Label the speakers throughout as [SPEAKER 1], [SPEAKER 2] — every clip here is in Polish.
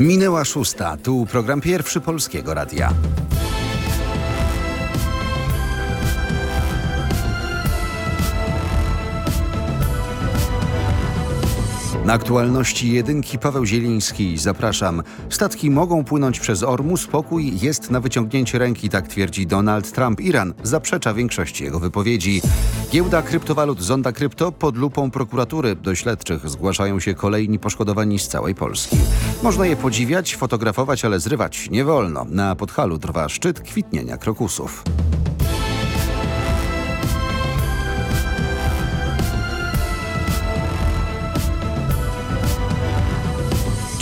[SPEAKER 1] Minęła szósta, tu program pierwszy Polskiego Radia. Na aktualności jedynki Paweł Zieliński. Zapraszam. Statki mogą płynąć przez Ormus. Spokój jest na wyciągnięcie ręki, tak twierdzi Donald Trump. Iran zaprzecza większości jego wypowiedzi. Giełda kryptowalut Zonda Krypto pod lupą prokuratury. Do śledczych zgłaszają się kolejni poszkodowani z całej Polski. Można je podziwiać, fotografować, ale zrywać nie wolno. Na Podhalu trwa szczyt kwitnienia krokusów.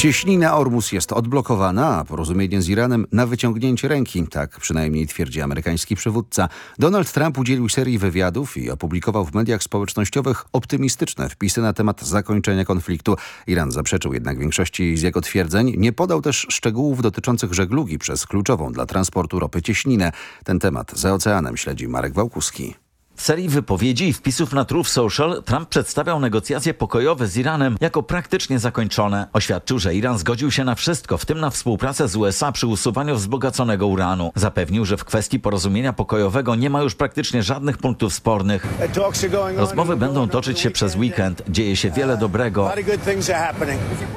[SPEAKER 1] Cieśnina Ormus jest odblokowana, a porozumienie z Iranem na wyciągnięcie ręki, tak przynajmniej twierdzi amerykański przywódca. Donald Trump udzielił serii wywiadów i opublikował w mediach społecznościowych optymistyczne wpisy na temat zakończenia konfliktu. Iran zaprzeczył jednak większości z jego twierdzeń. Nie podał też szczegółów dotyczących żeglugi przez kluczową dla transportu ropy cieśninę. Ten temat za oceanem śledzi Marek Wałkuski.
[SPEAKER 2] W serii wypowiedzi i wpisów na Truth Social Trump przedstawiał negocjacje pokojowe z Iranem jako praktycznie zakończone. Oświadczył, że Iran zgodził się na wszystko, w tym na współpracę z USA przy usuwaniu wzbogaconego uranu. Zapewnił, że w kwestii porozumienia pokojowego nie ma już praktycznie żadnych punktów spornych. Rozmowy będą toczyć się przez weekend. Dzieje się wiele dobrego.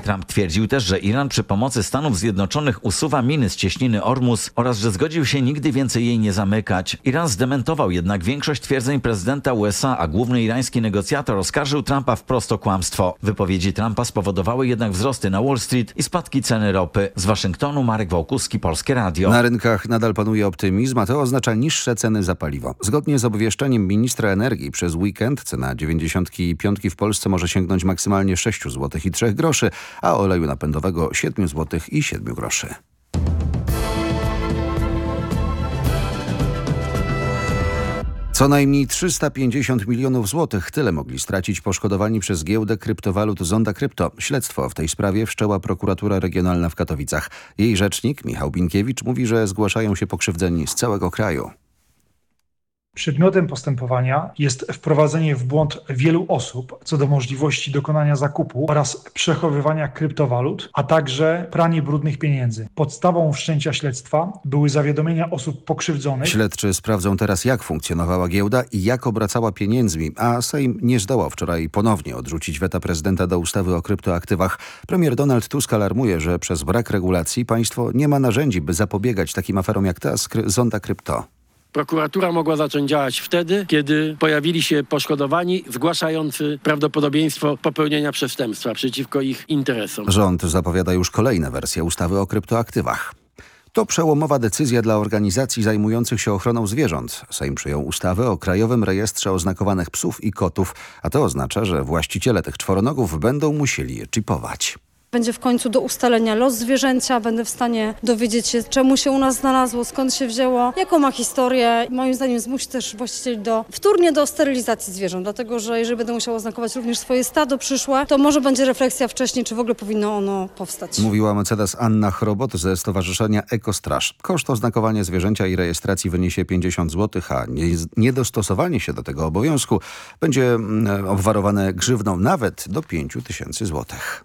[SPEAKER 2] Trump twierdził też, że Iran przy pomocy Stanów Zjednoczonych usuwa miny z cieśniny Ormus oraz, że zgodził się nigdy więcej jej nie zamykać. Iran zdementował jednak większość twierdzeń prezydenta USA, a główny irański negocjator oskarżył Trumpa wprost o kłamstwo. Wypowiedzi Trumpa spowodowały jednak wzrosty na Wall Street i spadki ceny ropy. Z Waszyngtonu Marek Wołkuski, Polskie Radio.
[SPEAKER 1] Na rynkach nadal panuje optymizm, a to oznacza niższe ceny za paliwo. Zgodnie z obwieszczeniem ministra energii przez weekend cena 95 w Polsce może sięgnąć maksymalnie 6 zł i 3 groszy, a oleju napędowego 7 zł i 7 groszy. Co najmniej 350 milionów złotych tyle mogli stracić poszkodowani przez giełdę kryptowalut Zonda Krypto. Śledztwo w tej sprawie wszczęła prokuratura regionalna w Katowicach. Jej rzecznik Michał Binkiewicz mówi, że zgłaszają się pokrzywdzeni z całego kraju.
[SPEAKER 3] Przedmiotem postępowania jest wprowadzenie w błąd wielu osób co do możliwości dokonania zakupu oraz przechowywania kryptowalut, a także pranie brudnych pieniędzy. Podstawą wszczęcia śledztwa były zawiadomienia osób pokrzywdzonych.
[SPEAKER 1] Śledczy sprawdzą teraz jak funkcjonowała giełda i jak obracała pieniędzmi, a Sejm nie zdołał wczoraj ponownie odrzucić weta prezydenta do ustawy o kryptoaktywach. Premier Donald Tusk alarmuje, że przez brak regulacji państwo nie ma narzędzi, by zapobiegać takim aferom jak ta z Zonda Krypto.
[SPEAKER 4] Prokuratura mogła zacząć działać wtedy, kiedy pojawili się poszkodowani zgłaszający prawdopodobieństwo popełnienia przestępstwa przeciwko ich interesom.
[SPEAKER 1] Rząd zapowiada już kolejne wersje ustawy o kryptoaktywach. To przełomowa decyzja dla organizacji zajmujących się ochroną zwierząt. Sejm przyjął ustawę o Krajowym Rejestrze Oznakowanych Psów i Kotów, a to oznacza, że właściciele tych czworonogów będą musieli je czipować.
[SPEAKER 5] Będzie w końcu do ustalenia los zwierzęcia, będę w stanie dowiedzieć się, czemu się u nas znalazło, skąd się wzięło, jaką ma historię. Moim zdaniem zmusi też właścicieli do, wtórnie do sterylizacji zwierząt, dlatego że jeżeli będę musiał oznakować również swoje stado przyszłe, to może będzie refleksja wcześniej, czy w ogóle powinno ono powstać.
[SPEAKER 1] Mówiła mecenas Anna Chrobot ze Stowarzyszenia Ekostraż. Koszt oznakowania zwierzęcia i rejestracji wyniesie 50 zł, a niedostosowanie się do tego obowiązku będzie obwarowane grzywną nawet do 5 tysięcy złotych.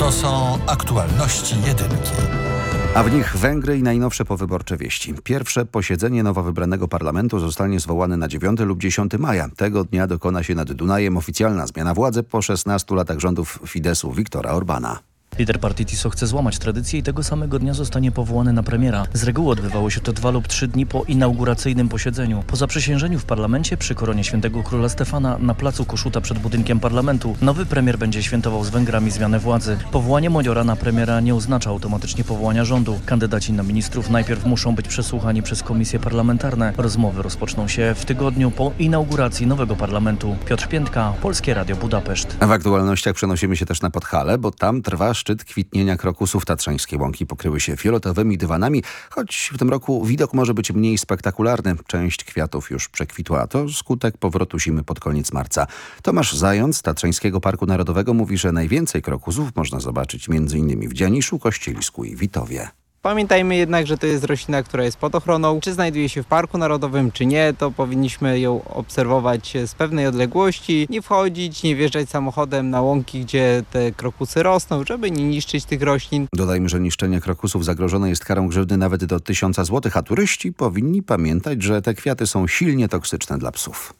[SPEAKER 6] To są aktualności jedynki.
[SPEAKER 1] A w nich Węgry i najnowsze powyborcze wieści. Pierwsze posiedzenie nowo wybranego parlamentu zostanie zwołane na 9 lub 10 maja. Tego dnia dokona się nad Dunajem oficjalna zmiana władzy po 16 latach rządów Fidesu Viktora Orbana.
[SPEAKER 7] Lider partii TISO chce złamać tradycję i tego samego dnia zostanie powołany na premiera. Z reguły odbywało się to dwa lub trzy dni po inauguracyjnym posiedzeniu. Po zaprzysiężeniu w parlamencie przy koronie świętego króla Stefana na placu Koszuta przed budynkiem parlamentu nowy premier będzie świętował z Węgrami zmianę władzy. Powołanie Modiora na premiera nie oznacza automatycznie powołania rządu. Kandydaci na ministrów najpierw muszą być przesłuchani przez komisje parlamentarne. Rozmowy rozpoczną się w tygodniu po inauguracji nowego parlamentu. Piotr Piętka, Polskie Radio Budapeszt.
[SPEAKER 1] W aktualnościach przenosimy się też na Podhale, bo tam trwa szczyt kwitnienia krokusów. Tatrzańskie łąki pokryły się fioletowymi dywanami, choć w tym roku widok może być mniej spektakularny. Część kwiatów już przekwitła, to skutek powrotu zimy pod koniec marca. Tomasz Zając z Tatrzańskiego Parku Narodowego mówi, że najwięcej krokusów można zobaczyć m.in. w Dzianiszu, Kościelisku i Witowie.
[SPEAKER 8] Pamiętajmy jednak, że to jest roślina, która jest pod ochroną. Czy znajduje się w Parku Narodowym, czy nie, to powinniśmy ją obserwować z pewnej odległości, nie wchodzić, nie wjeżdżać samochodem na łąki, gdzie te krokusy rosną, żeby nie niszczyć tych roślin.
[SPEAKER 1] Dodajmy, że niszczenie krokusów zagrożone jest karą grzywny nawet do 1000 zł, a turyści powinni pamiętać, że te kwiaty są silnie toksyczne dla psów.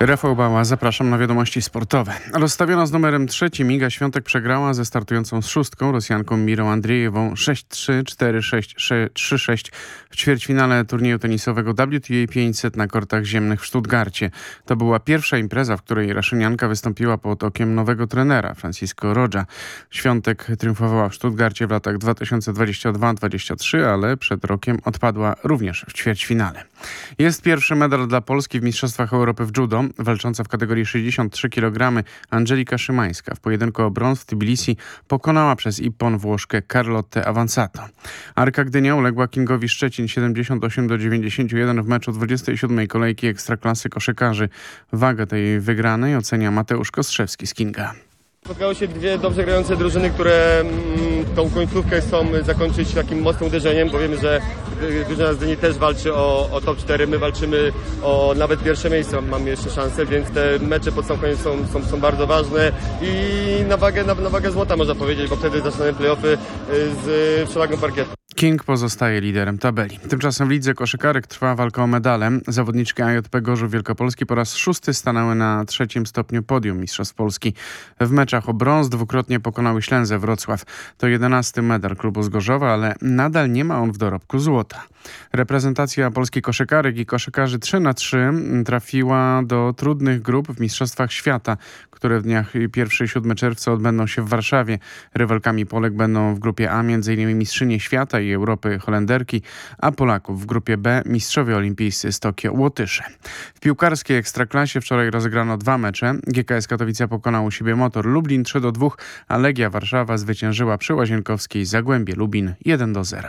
[SPEAKER 9] Rafał Bała, zapraszam na wiadomości sportowe. Rozstawiona z numerem trzecim Iga Świątek przegrała ze startującą z szóstką Rosjanką Mirą Andrzejewą 6-3, 4-6, 3-6 w ćwierćfinale turnieju tenisowego WTA 500 na kortach ziemnych w Stuttgarcie. To była pierwsza impreza, w której Raszynianka wystąpiła pod okiem nowego trenera Francisco Roja. Świątek triumfowała w Stuttgarcie w latach 2022-2023, ale przed rokiem odpadła również w ćwierćfinale. Jest pierwszy medal dla Polski w Mistrzostwach Europy w judo. Walcząca w kategorii 63 kg Angelika Szymańska w pojedynku o brąz w Tbilisi pokonała przez Ippon Włoszkę Carlotte Avanzato. Arka Gdynia uległa Kingowi Szczecin 78 do 91 w meczu 27 kolejki Ekstraklasy koszykarzy. Wagę tej wygranej ocenia Mateusz Kostrzewski z Kinga.
[SPEAKER 10] Spotkały się dwie dobrze grające drużyny, które mm, tą końcówkę chcą zakończyć takim mocnym uderzeniem, bo wiemy, że drużyna z Gdyni też walczy o, o top 4, my walczymy o nawet pierwsze miejsce, mamy jeszcze szansę, więc te mecze pod sam koniec są, są, są bardzo ważne i na wagę, na, na wagę złota można powiedzieć, bo wtedy zaczynają playoffy y, z przewagą parkietu.
[SPEAKER 9] King pozostaje liderem tabeli. Tymczasem w lidze koszykarek trwa walka o medale. Zawodniczki AJP Gorzów Wielkopolski po raz szósty stanęły na trzecim stopniu podium Mistrzostw Polski. W meczach o brąz dwukrotnie pokonały Ślęzę Wrocław. To jedenasty medal klubu z Gorzowa, ale nadal nie ma on w dorobku złota. Reprezentacja polskich koszykarek i koszykarzy 3 na 3 trafiła do trudnych grup w Mistrzostwach Świata, które w dniach 1 i 7 czerwca odbędą się w Warszawie. Rywalkami Polek będą w grupie A m.in. mistrzynie świata i Europy Holenderki, a Polaków w grupie B mistrzowie olimpijscy z Tokio Łotysze. W piłkarskiej ekstraklasie wczoraj rozegrano dwa mecze. GKS Katowice pokonał u siebie Motor Lublin 3 do 2, a Legia Warszawa zwyciężyła przy Łazienkowskiej Zagłębie Lubin 1 do 0.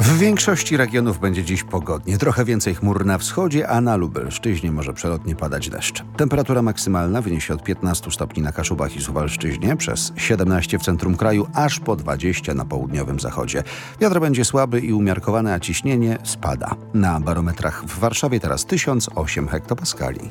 [SPEAKER 1] W większości regionów będzie dziś pogodnie. Trochę więcej chmur na wschodzie, a na Lubelszczyźnie może przelotnie padać deszcz. Temperatura maksymalna wyniesie od 15 stopni na Kaszubach i Suwalszczyźnie, przez 17 w centrum kraju, aż po 20 na południowym zachodzie. Wiatr będzie słaby i umiarkowany, a ciśnienie spada. Na barometrach w Warszawie teraz 1008 hektopaskali.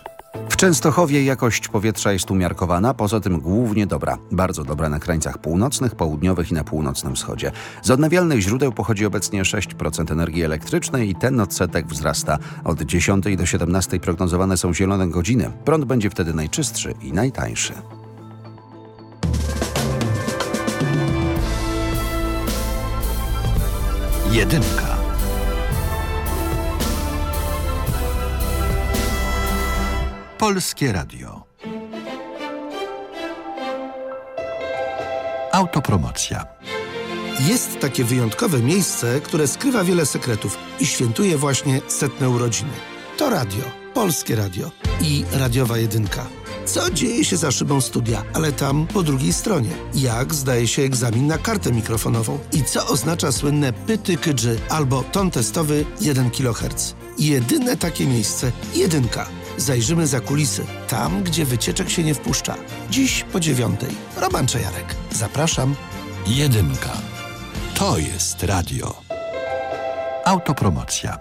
[SPEAKER 1] Częstochowie jakość powietrza jest umiarkowana, poza tym głównie dobra. Bardzo dobra na krańcach północnych, południowych i na północnym wschodzie. Z odnawialnych źródeł pochodzi obecnie 6% energii elektrycznej i ten odsetek wzrasta. Od 10 do 17 prognozowane są zielone godziny. Prąd będzie wtedy najczystszy i najtańszy.
[SPEAKER 6] Jedynka. Polskie Radio. Autopromocja.
[SPEAKER 11] Jest takie wyjątkowe miejsce, które skrywa wiele sekretów i świętuje właśnie setne urodziny. To radio, Polskie Radio i Radiowa Jedynka. Co dzieje się za szybą studia, ale tam po drugiej stronie? Jak zdaje się egzamin na kartę mikrofonową? I co oznacza słynne pyty kydży albo ton testowy 1 kHz? Jedyne takie miejsce, jedynka. Zajrzymy za kulisy, tam gdzie wycieczek się nie wpuszcza. Dziś po dziewiątej. Roman Czajarek. Zapraszam.
[SPEAKER 6] Jedynka. To jest radio. Autopromocja.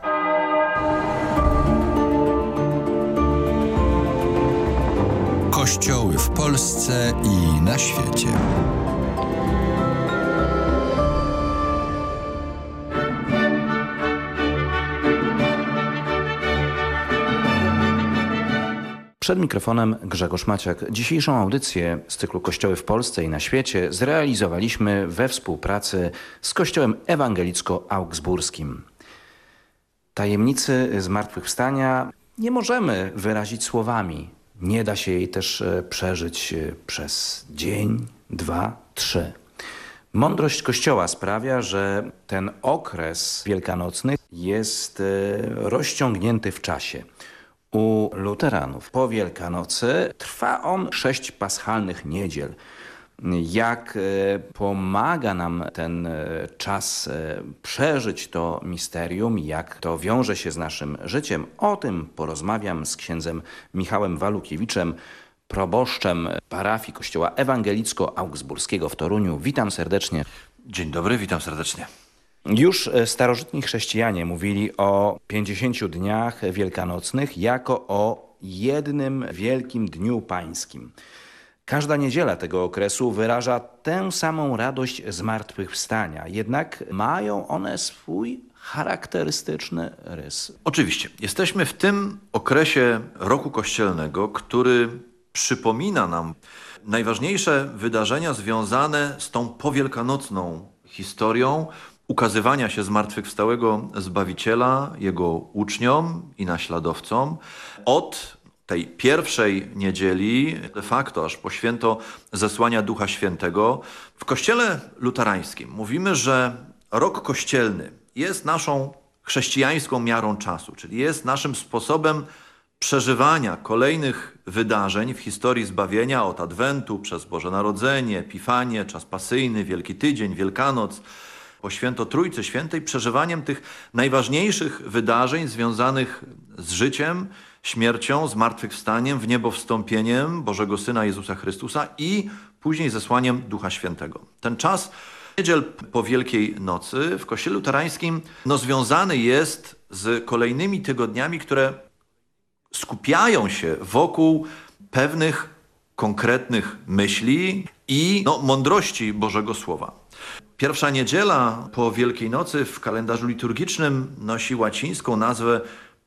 [SPEAKER 6] Kościoły w Polsce i na świecie.
[SPEAKER 12] Przed mikrofonem Grzegorz Maciak. Dzisiejszą audycję z cyklu Kościoły w Polsce i na świecie zrealizowaliśmy we współpracy z Kościołem Ewangelicko-Augsburskim. Tajemnicy zmartwychwstania nie możemy wyrazić słowami. Nie da się jej też e, przeżyć e, przez dzień, dwa, trzy. Mądrość Kościoła sprawia, że ten okres wielkanocny jest e, rozciągnięty w czasie. U luteranów po Wielkanocy trwa on sześć paschalnych niedziel. Jak e, pomaga nam ten e, czas e, przeżyć to misterium, jak to wiąże się z naszym życiem, o tym porozmawiam z księdzem Michałem Walukiewiczem, proboszczem parafii Kościoła Ewangelicko-Augsburskiego w Toruniu. Witam serdecznie.
[SPEAKER 13] Dzień dobry, witam serdecznie.
[SPEAKER 12] Już e, starożytni chrześcijanie mówili o 50 dniach wielkanocnych jako o jednym wielkim dniu pańskim. Każda niedziela tego okresu wyraża tę samą radość zmartwychwstania, jednak mają one swój charakterystyczny rys.
[SPEAKER 13] Oczywiście, jesteśmy w tym okresie roku kościelnego, który przypomina nam najważniejsze wydarzenia związane z tą powielkanocną historią ukazywania się zmartwychwstałego Zbawiciela Jego uczniom i naśladowcom od tej pierwszej niedzieli, de facto aż po święto zesłania Ducha Świętego. W kościele luterańskim mówimy, że rok kościelny jest naszą chrześcijańską miarą czasu, czyli jest naszym sposobem przeżywania kolejnych wydarzeń w historii zbawienia od Adwentu przez Boże Narodzenie, Epifanię, czas pasyjny, Wielki Tydzień, Wielkanoc, po święto Trójcy Świętej, przeżywaniem tych najważniejszych wydarzeń związanych z życiem, śmiercią, zmartwychwstaniem, w niebo wstąpieniem Bożego Syna Jezusa Chrystusa i później zesłaniem Ducha Świętego. Ten czas niedziel po Wielkiej Nocy w Kościele Luterańskim no, związany jest z kolejnymi tygodniami, które skupiają się wokół pewnych konkretnych myśli i no, mądrości Bożego Słowa. Pierwsza niedziela po Wielkiej Nocy w kalendarzu liturgicznym nosi łacińską nazwę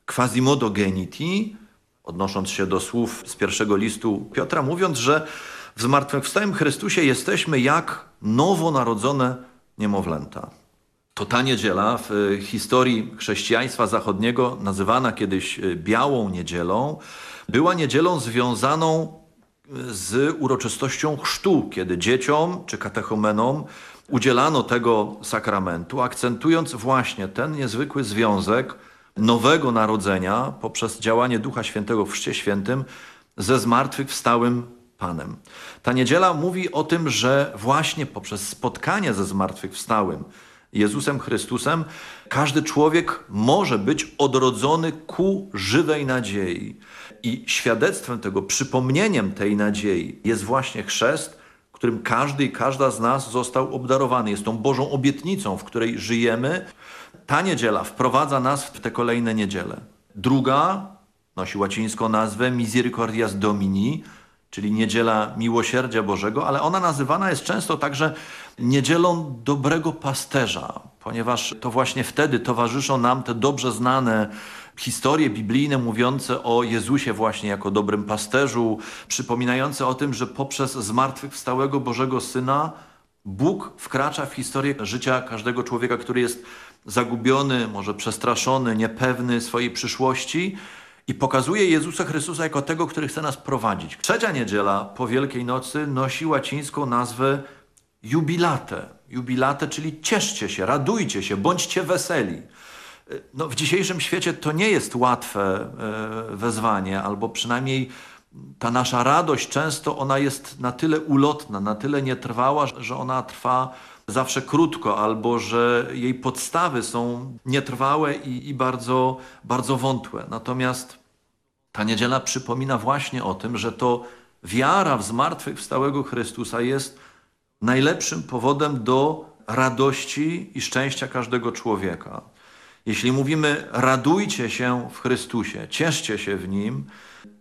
[SPEAKER 13] Quasimodo Geniti, odnosząc się do słów z pierwszego listu Piotra, mówiąc, że w zmartwychwstałym Chrystusie jesteśmy jak nowonarodzone niemowlęta. To ta niedziela w historii chrześcijaństwa zachodniego, nazywana kiedyś Białą Niedzielą, była niedzielą związaną z uroczystością chrztu, kiedy dzieciom czy katechumenom udzielano tego sakramentu, akcentując właśnie ten niezwykły związek nowego narodzenia poprzez działanie Ducha Świętego w Chrzcie Świętym ze zmartwychwstałym Panem. Ta niedziela mówi o tym, że właśnie poprzez spotkanie ze zmartwychwstałym Jezusem Chrystusem każdy człowiek może być odrodzony ku żywej nadziei. I świadectwem tego, przypomnieniem tej nadziei jest właśnie chrzest, którym każdy i każda z nas został obdarowany. Jest tą Bożą obietnicą, w której żyjemy. Ta niedziela wprowadza nas w te kolejne niedziele. Druga nosi łacińską nazwę Misericordias Domini, czyli niedziela miłosierdzia Bożego, ale ona nazywana jest często także niedzielą dobrego pasterza, ponieważ to właśnie wtedy towarzyszą nam te dobrze znane historie biblijne mówiące o Jezusie właśnie jako dobrym pasterzu, przypominające o tym, że poprzez zmartwychwstałego Bożego Syna Bóg wkracza w historię życia każdego człowieka, który jest zagubiony, może przestraszony, niepewny swojej przyszłości i pokazuje Jezusa Chrystusa jako tego, który chce nas prowadzić. Trzecia niedziela po Wielkiej Nocy nosi łacińską nazwę jubilate. Jubilate, czyli cieszcie się, radujcie się, bądźcie weseli. No, w dzisiejszym świecie to nie jest łatwe e, wezwanie, albo przynajmniej ta nasza radość często ona jest na tyle ulotna, na tyle nietrwała, że ona trwa zawsze krótko, albo że jej podstawy są nietrwałe i, i bardzo, bardzo wątłe. Natomiast ta niedziela przypomina właśnie o tym, że to wiara w zmartwychwstałego Chrystusa jest najlepszym powodem do radości i szczęścia każdego człowieka. Jeśli mówimy radujcie się w Chrystusie, cieszcie się w Nim,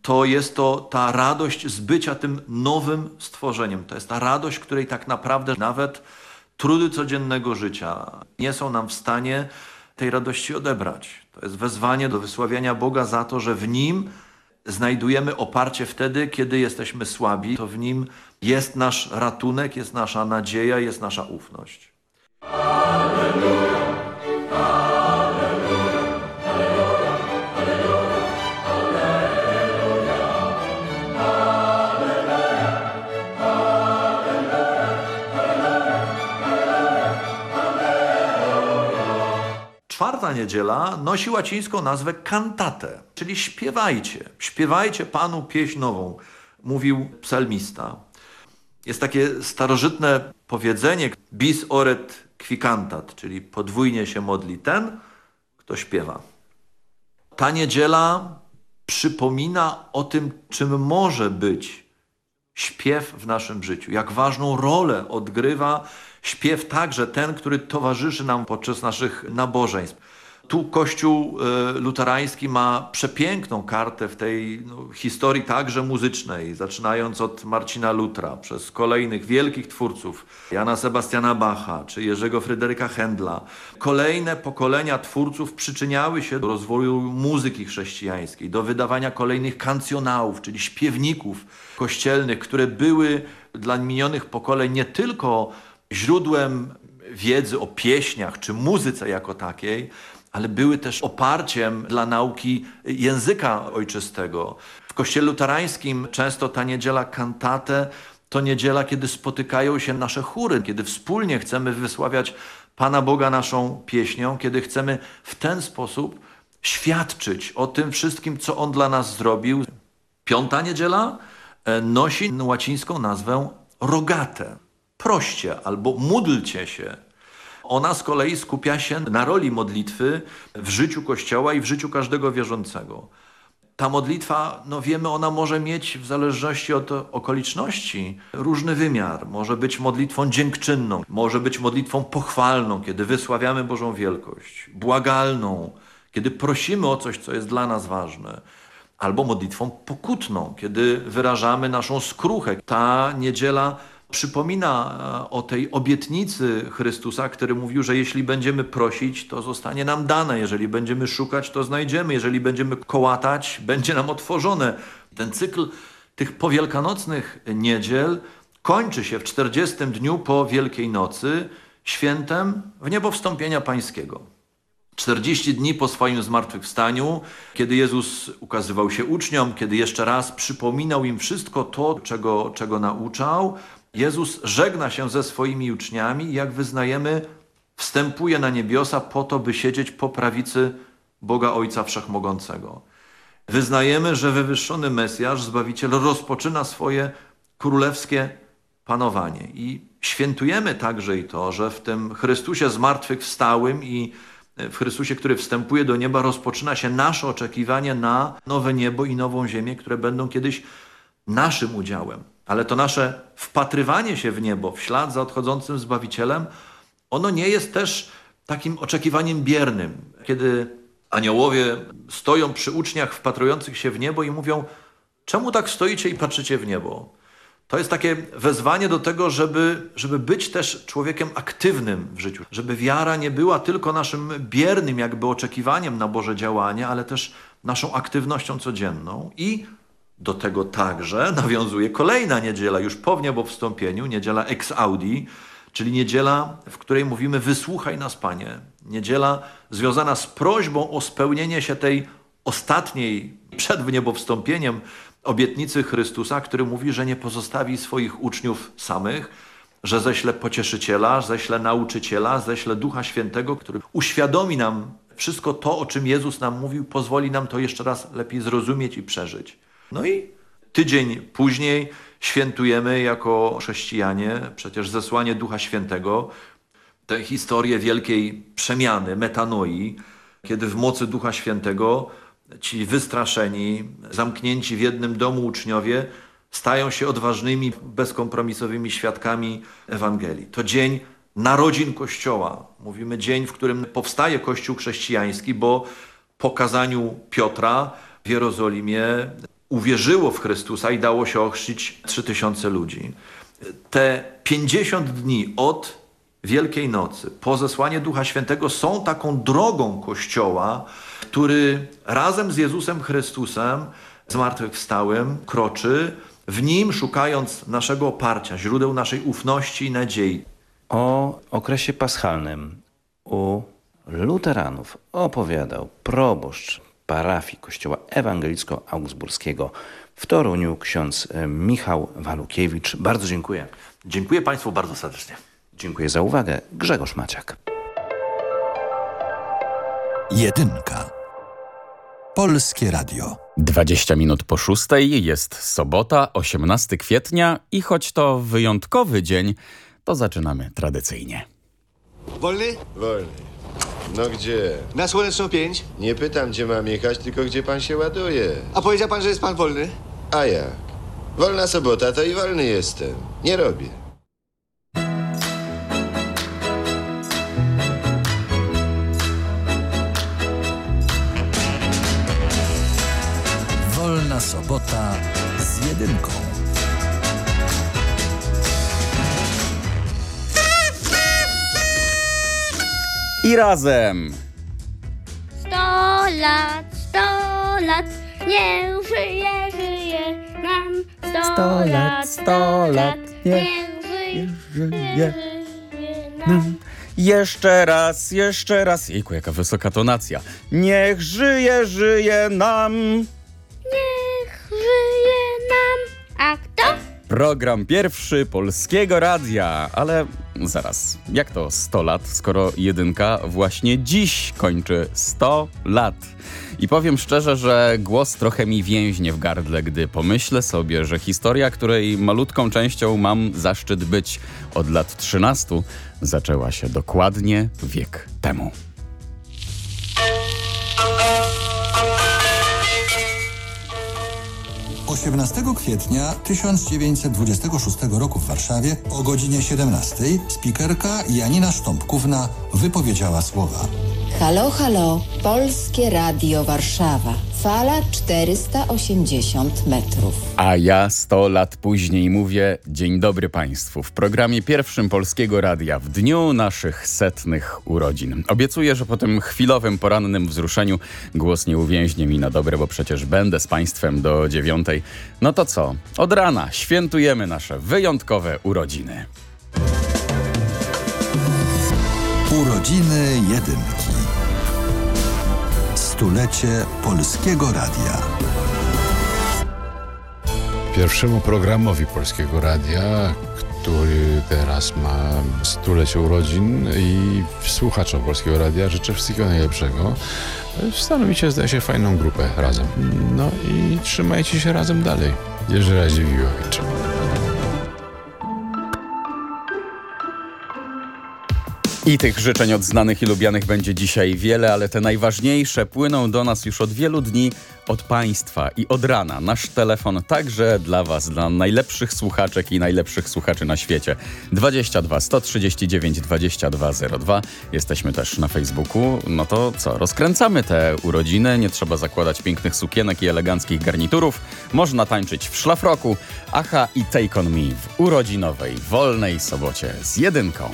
[SPEAKER 13] to jest to ta radość z bycia tym nowym stworzeniem. To jest ta radość, której tak naprawdę nawet trudy codziennego życia nie są nam w stanie tej radości odebrać. To jest wezwanie do wysławiania Boga za to, że w Nim znajdujemy oparcie wtedy, kiedy jesteśmy słabi. To w nim jest nasz ratunek, jest nasza nadzieja, jest nasza ufność. Czwarta niedziela nosi łacińską nazwę cantate, czyli śpiewajcie. Śpiewajcie Panu pieśń nową, mówił psalmista. Jest takie starożytne powiedzenie bis oret qui cantat, czyli podwójnie się modli ten, kto śpiewa. Ta niedziela przypomina o tym, czym może być śpiew w naszym życiu, jak ważną rolę odgrywa śpiew także ten, który towarzyszy nam podczas naszych nabożeństw. Tu Kościół e, luterański ma przepiękną kartę w tej no, historii także muzycznej, zaczynając od Marcina Lutra, przez kolejnych wielkich twórców, Jana Sebastiana Bacha czy Jerzego Fryderyka Händla. Kolejne pokolenia twórców przyczyniały się do rozwoju muzyki chrześcijańskiej, do wydawania kolejnych kancjonałów, czyli śpiewników kościelnych, które były dla minionych pokoleń nie tylko źródłem wiedzy o pieśniach czy muzyce jako takiej, ale były też oparciem dla nauki języka ojczystego. W kościele luterańskim często ta niedziela kantate to niedziela, kiedy spotykają się nasze chóry, kiedy wspólnie chcemy wysławiać Pana Boga naszą pieśnią, kiedy chcemy w ten sposób świadczyć o tym wszystkim, co On dla nas zrobił. Piąta niedziela e, nosi łacińską nazwę rogate. Proście albo módlcie się. Ona z kolei skupia się na roli modlitwy w życiu Kościoła i w życiu każdego wierzącego. Ta modlitwa, no wiemy, ona może mieć w zależności od okoliczności różny wymiar. Może być modlitwą dziękczynną, może być modlitwą pochwalną, kiedy wysławiamy Bożą wielkość, błagalną, kiedy prosimy o coś, co jest dla nas ważne, albo modlitwą pokutną, kiedy wyrażamy naszą skruchę. Ta niedziela przypomina e, o tej obietnicy Chrystusa, który mówił, że jeśli będziemy prosić, to zostanie nam dane, jeżeli będziemy szukać, to znajdziemy, jeżeli będziemy kołatać, będzie nam otworzone. Ten cykl tych powielkanocnych niedziel kończy się w 40 dniu po Wielkiej Nocy, świętem w niebo wstąpienia pańskiego. 40 dni po swoim zmartwychwstaniu, kiedy Jezus ukazywał się uczniom, kiedy jeszcze raz przypominał im wszystko to, czego, czego nauczał, Jezus żegna się ze swoimi uczniami i jak wyznajemy, wstępuje na niebiosa po to, by siedzieć po prawicy Boga Ojca Wszechmogącego. Wyznajemy, że wywyższony Mesjasz, Zbawiciel, rozpoczyna swoje królewskie panowanie. I świętujemy także i to, że w tym Chrystusie zmartwychwstałym i w Chrystusie, który wstępuje do nieba, rozpoczyna się nasze oczekiwanie na nowe niebo i nową ziemię, które będą kiedyś naszym udziałem. Ale to nasze wpatrywanie się w niebo w ślad za odchodzącym Zbawicielem, ono nie jest też takim oczekiwaniem biernym, kiedy aniołowie stoją przy uczniach wpatrujących się w niebo i mówią, czemu tak stoicie i patrzycie w niebo? To jest takie wezwanie do tego, żeby, żeby być też człowiekiem aktywnym w życiu, żeby wiara nie była tylko naszym biernym jakby oczekiwaniem na Boże działanie, ale też naszą aktywnością codzienną i do tego także nawiązuje kolejna niedziela, już po wniebowstąpieniu, niedziela ex audi, czyli niedziela, w której mówimy wysłuchaj nas Panie. Niedziela związana z prośbą o spełnienie się tej ostatniej przed wniebowstąpieniem obietnicy Chrystusa, który mówi, że nie pozostawi swoich uczniów samych, że ześle pocieszyciela, ześle nauczyciela, ześle Ducha Świętego, który uświadomi nam wszystko to, o czym Jezus nam mówił, pozwoli nam to jeszcze raz lepiej zrozumieć i przeżyć. No i tydzień później świętujemy jako chrześcijanie przecież zesłanie Ducha Świętego, tę historię wielkiej przemiany, metanoi, kiedy w mocy Ducha Świętego ci wystraszeni, zamknięci w jednym domu uczniowie stają się odważnymi, bezkompromisowymi świadkami Ewangelii. To dzień narodzin Kościoła. Mówimy dzień, w którym powstaje Kościół chrześcijański, bo po kazaniu Piotra w Jerozolimie uwierzyło w Chrystusa i dało się ochrzcić 3000 ludzi. Te 50 dni od Wielkiej Nocy po zesłanie Ducha Świętego są taką drogą Kościoła, który razem z Jezusem Chrystusem zmartwychwstałym kroczy, w nim szukając naszego oparcia, źródeł naszej ufności i nadziei.
[SPEAKER 12] O okresie paschalnym u luteranów opowiadał proboszcz parafii Kościoła Ewangelicko-Augsburskiego w Toruniu ksiądz e, Michał Walukiewicz. Bardzo dziękuję.
[SPEAKER 13] Dziękuję Państwu bardzo serdecznie.
[SPEAKER 12] Dziękuję za uwagę. Grzegorz Maciak.
[SPEAKER 6] Jedynka. Polskie Radio.
[SPEAKER 14] 20 minut po szóstej jest sobota, 18 kwietnia i choć to wyjątkowy dzień, to zaczynamy tradycyjnie.
[SPEAKER 15] Wolny?
[SPEAKER 16] Wolny. No gdzie?
[SPEAKER 15] Na Słoneczną 5.
[SPEAKER 16] Nie pytam, gdzie mam jechać, tylko gdzie pan się ładuje.
[SPEAKER 15] A powiedział pan, że jest pan wolny?
[SPEAKER 16] A jak? Wolna sobota, to i wolny jestem. Nie robię.
[SPEAKER 14] I razem!
[SPEAKER 17] Sto lat, sto lat, niech żyje, żyje nam. Sto,
[SPEAKER 14] Sto lat,
[SPEAKER 17] lat,
[SPEAKER 14] sto lat, niech
[SPEAKER 17] żyje,
[SPEAKER 14] żyje
[SPEAKER 17] nam.
[SPEAKER 14] Jeszcze raz, jeszcze raz. Jejku, jaka wysoka tonacja. Niech żyje, żyje nam.
[SPEAKER 17] Niech żyje nam. A kto?
[SPEAKER 14] Program pierwszy Polskiego Radia. Ale zaraz, jak to 100 lat, skoro jedynka właśnie dziś kończy 100 lat? I powiem szczerze, że głos trochę mi więźnie w gardle, gdy pomyślę sobie, że historia, której malutką częścią mam zaszczyt być od lat 13, zaczęła się dokładnie wiek temu.
[SPEAKER 6] Osiemnastego kwietnia 1926 roku w Warszawie o godzinie 17 spikerka Janina Sztąpkówna wypowiedziała słowa.
[SPEAKER 18] Halo, halo, Polskie Radio Warszawa. Fala 480 metrów.
[SPEAKER 14] A ja 100 lat później mówię Dzień dobry Państwu w programie pierwszym Polskiego Radia w dniu naszych setnych urodzin. Obiecuję, że po tym chwilowym, porannym wzruszeniu głos nie uwięźnie mi na dobre, bo przecież będę z Państwem do dziewiątej. No to co? Od rana świętujemy nasze wyjątkowe urodziny.
[SPEAKER 6] Urodziny jedynki. Stulecie Polskiego Radia.
[SPEAKER 19] Pierwszemu programowi Polskiego Radia, który teraz ma stulecie urodzin i słuchaczom Polskiego Radia życzę wszystkiego najlepszego. Stanowicie, zdaje się, fajną grupę razem. No i trzymajcie się razem dalej. Jerzy Radziwiłowicz.
[SPEAKER 14] I tych życzeń od znanych i lubianych będzie dzisiaj wiele, ale te najważniejsze płyną do nas już od wielu dni od Państwa i od rana. Nasz telefon także dla Was, dla najlepszych słuchaczek i najlepszych słuchaczy na świecie. 22 139 2202. Jesteśmy też na Facebooku. No to co, rozkręcamy te urodziny. Nie trzeba zakładać pięknych sukienek i eleganckich garniturów. Można tańczyć w szlafroku. Aha i Take On Me w urodzinowej, wolnej sobocie z jedynką.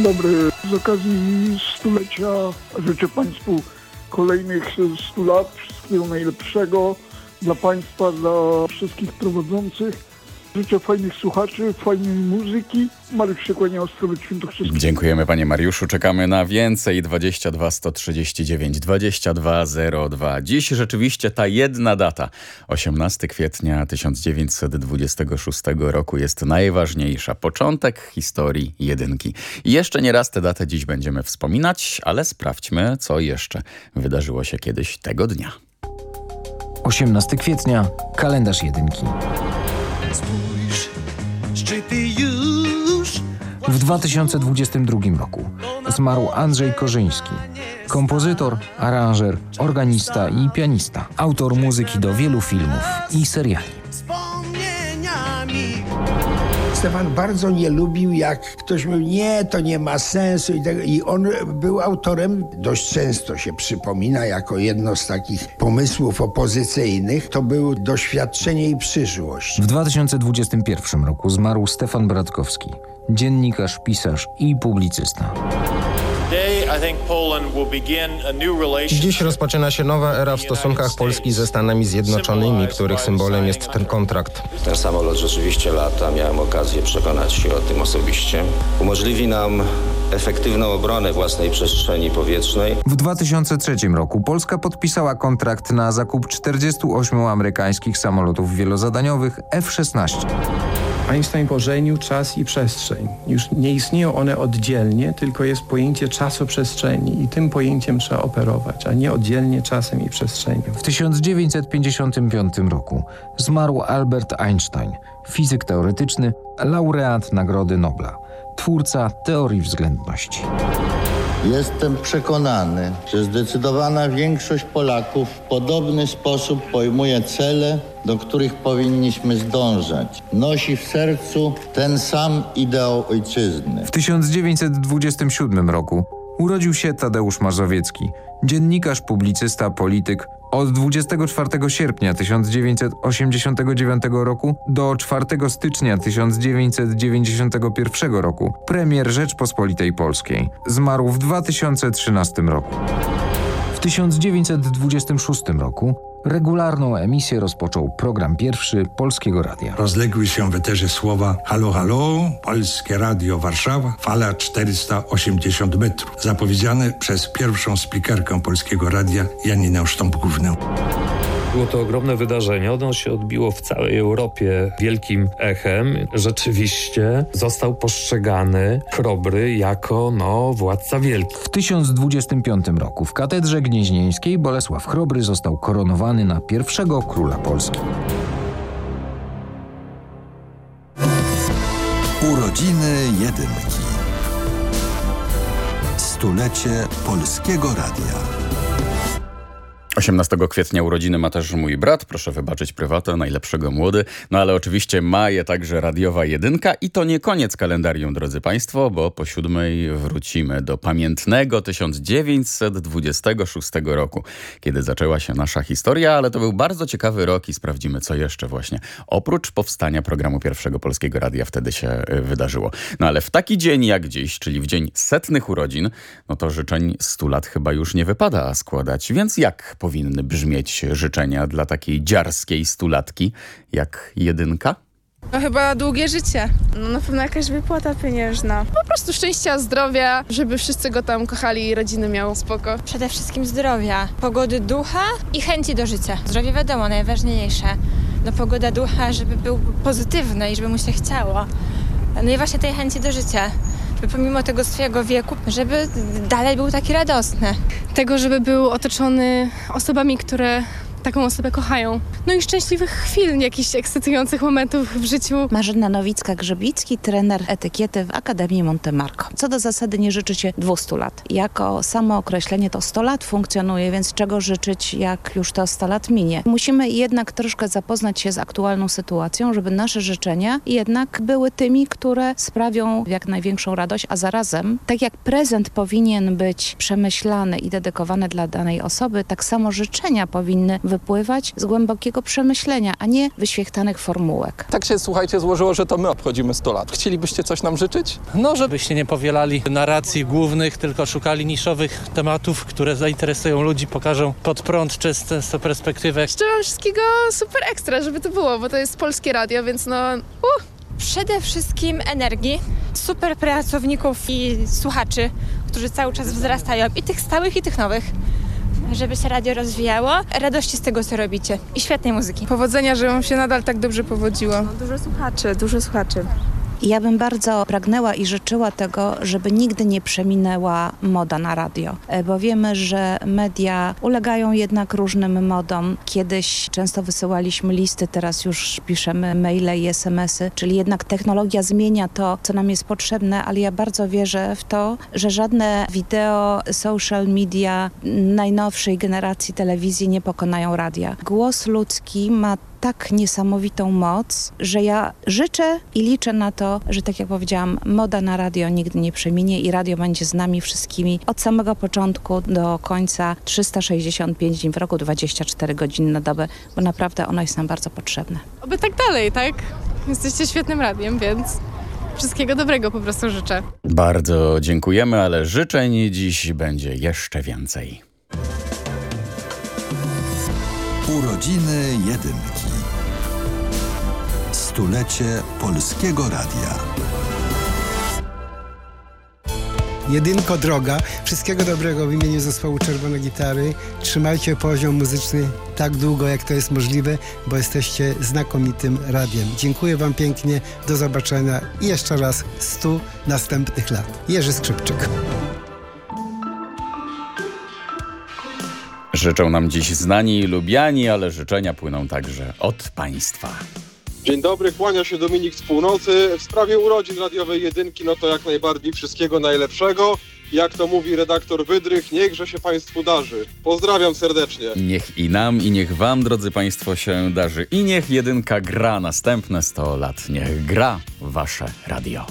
[SPEAKER 20] Dzień dobry. Z okazji stulecia życzę Państwu kolejnych 100 lat. Wszystkiego najlepszego dla Państwa, dla wszystkich prowadzących. Życzę fajnych słuchaczy, fajnej muzyki. Mariusz się kłania, Ostrowicz Świętokrzyski.
[SPEAKER 14] Dziękujemy panie Mariuszu. Czekamy na więcej. 22 139 2202. Dziś rzeczywiście ta jedna data, 18 kwietnia 1926 roku jest najważniejsza. Początek historii jedynki. I jeszcze nie raz tę datę dziś będziemy wspominać, ale sprawdźmy, co jeszcze wydarzyło się kiedyś tego dnia.
[SPEAKER 21] 18 kwietnia, kalendarz jedynki. W 2022 roku zmarł Andrzej Korzyński, kompozytor, aranżer, organista i pianista, autor muzyki do wielu filmów i seriali.
[SPEAKER 22] Stefan bardzo nie lubił, jak ktoś mówił, nie, to nie ma sensu i, tego. i on był autorem, dość często się przypomina jako jedno z takich pomysłów opozycyjnych, to był doświadczenie i przyszłość.
[SPEAKER 21] W 2021 roku zmarł Stefan Bratkowski, dziennikarz, pisarz i publicysta.
[SPEAKER 23] Dziś rozpoczyna się nowa era w stosunkach Polski ze Stanami Zjednoczonymi, których symbolem jest ten kontrakt.
[SPEAKER 24] Ten samolot rzeczywiście lata, miałem okazję przekonać się o tym osobiście. Umożliwi nam efektywną obronę własnej przestrzeni powietrznej.
[SPEAKER 21] W 2003 roku Polska podpisała kontrakt na zakup 48 amerykańskich samolotów wielozadaniowych F-16.
[SPEAKER 25] Einstein pożenił czas i przestrzeń. Już nie istnieją one oddzielnie, tylko jest pojęcie czasu-przestrzeni i tym pojęciem trzeba operować, a nie oddzielnie czasem i przestrzenią.
[SPEAKER 21] W 1955 roku zmarł Albert Einstein, fizyk teoretyczny, laureat Nagrody Nobla, twórca teorii względności.
[SPEAKER 26] Jestem przekonany, że zdecydowana większość Polaków w podobny sposób pojmuje cele, do których powinniśmy zdążać. Nosi w sercu ten sam ideał ojczyzny.
[SPEAKER 21] W 1927 roku urodził się Tadeusz Mazowiecki, dziennikarz, publicysta, polityk. Od 24 sierpnia 1989 roku do 4 stycznia 1991 roku premier Rzeczpospolitej Polskiej. Zmarł w 2013 roku. W 1926 roku regularną emisję rozpoczął program pierwszy Polskiego Radia.
[SPEAKER 27] Rozległy się w eterze słowa Halo, halo, Polskie Radio Warszawa, fala 480 metrów. Zapowiedziane przez pierwszą spikerkę Polskiego Radia Janinę Sztąpkównę.
[SPEAKER 28] Było to ogromne wydarzenie. Ono się odbiło w całej Europie wielkim echem. Rzeczywiście został postrzegany Chrobry jako no, władca wielki.
[SPEAKER 21] W 1025 roku w katedrze gnieźnieńskiej Bolesław Chrobry został koronowany na pierwszego króla Polski.
[SPEAKER 6] Urodziny jedynki. Stulecie Polskiego Radia.
[SPEAKER 14] 18 kwietnia urodziny ma też mój brat, proszę wybaczyć prywatę, najlepszego młody. No ale oczywiście maje także radiowa jedynka i to nie koniec kalendarium, drodzy Państwo, bo po siódmej wrócimy do pamiętnego 1926 roku, kiedy zaczęła się nasza historia, ale to był bardzo ciekawy rok i sprawdzimy, co jeszcze właśnie oprócz powstania programu Pierwszego Polskiego Radia wtedy się y, wydarzyło. No ale w taki dzień jak dziś, czyli w dzień setnych urodzin, no to życzeń 100 lat chyba już nie wypada składać, więc jak powinny brzmieć życzenia dla takiej dziarskiej stulatki jak jedynka?
[SPEAKER 29] No chyba długie życie. No na pewno jakaś wypłata pieniężna. Po prostu szczęścia, zdrowia, żeby wszyscy go tam kochali i rodziny miało spoko.
[SPEAKER 30] Przede wszystkim zdrowia, pogody ducha i chęci do życia. Zdrowie wiadomo, najważniejsze. No pogoda ducha, żeby był pozytywny i żeby mu się chciało. No i właśnie tej chęci do życia pomimo tego swojego wieku, żeby dalej był taki radosny.
[SPEAKER 29] Tego, żeby był otoczony osobami, które taką osobę kochają. No i szczęśliwych chwil, jakichś ekscytujących momentów w życiu.
[SPEAKER 31] Marzena Nowicka-Grzebicki, trener etykiety w Akademii Montemarco. Co do zasady nie życzy się 200 lat. Jako samo określenie to 100 lat funkcjonuje, więc czego życzyć, jak już to 100 lat minie. Musimy jednak troszkę zapoznać się z aktualną sytuacją, żeby nasze życzenia jednak były tymi, które sprawią jak największą radość, a zarazem, tak jak prezent powinien być przemyślany i dedykowany dla danej osoby, tak samo życzenia powinny wypływać z głębokiego przemyślenia, a nie wyświechtanych formułek.
[SPEAKER 32] Tak się, słuchajcie, złożyło, że to my obchodzimy 100 lat. Chcielibyście coś nam życzyć?
[SPEAKER 25] No, żebyście nie powielali narracji głównych, tylko szukali niszowych tematów, które zainteresują ludzi, pokażą pod prąd często perspektywę.
[SPEAKER 33] Życzę wam wszystkiego super ekstra, żeby to było, bo to jest polskie radio, więc no... Uh.
[SPEAKER 30] Przede wszystkim energii, super pracowników i słuchaczy, którzy cały czas wzrastają, i tych stałych, i tych nowych żeby się radio rozwijało, radości z tego, co robicie i świetnej muzyki.
[SPEAKER 33] Powodzenia, żeby wam się nadal tak dobrze powodziło.
[SPEAKER 30] No, dużo słuchaczy, dużo słuchaczy.
[SPEAKER 31] Ja bym bardzo pragnęła i życzyła tego, żeby nigdy nie przeminęła moda na radio, E, bo wiemy, że media ulegają jednak różnym modom. Kiedyś często wysyłaliśmy listy, teraz już piszemy maile i smsy, czyli jednak technologia zmienia to, co nam jest potrzebne, ale ja bardzo wierzę w to, że żadne wideo, social media najnowszej generacji telewizji nie pokonają radia. Głos ludzki ma tak niesamowitą moc, że ja życzę i liczę na to, że tak jak powiedziałam, moda na radio nigdy nie przeminie i radio będzie z nami wszystkimi od samego początku do końca 365 dni w roku, 24 godziny na dobę, bo naprawdę ono jest nam bardzo potrzebne.
[SPEAKER 33] Oby tak dalej, tak? Jesteście świetnym radiem, więc wszystkiego dobrego po prostu życzę.
[SPEAKER 34] Bardzo dziękujemy, ale życzeń dziś będzie jeszcze więcej.
[SPEAKER 6] Urodziny jedynki. Stulecie Polskiego Radia.
[SPEAKER 35] Jedynko droga, wszystkiego dobrego w imieniu zespołu Czerwone Gitary. Trzymajcie poziom muzyczny tak długo, jak to jest możliwe, bo jesteście znakomitym radiem. Dziękuję Wam pięknie, do zobaczenia i jeszcze raz 100 następnych lat. Jerzy Skrzypczyk.
[SPEAKER 34] Życzą nam dziś znani i lubiani, ale życzenia płyną także od Państwa.
[SPEAKER 14] Dzień dobry, kłania się Dominik z północy. W sprawie urodzin radiowej jedynki, no to jak najbardziej wszystkiego najlepszego. Jak to mówi redaktor Wydrych, niechże się Państwu darzy. Pozdrawiam serdecznie.
[SPEAKER 34] Niech i nam, i niech Wam, drodzy Państwo, się darzy. I niech jedynka gra następne 100 lat. Niech gra Wasze radio.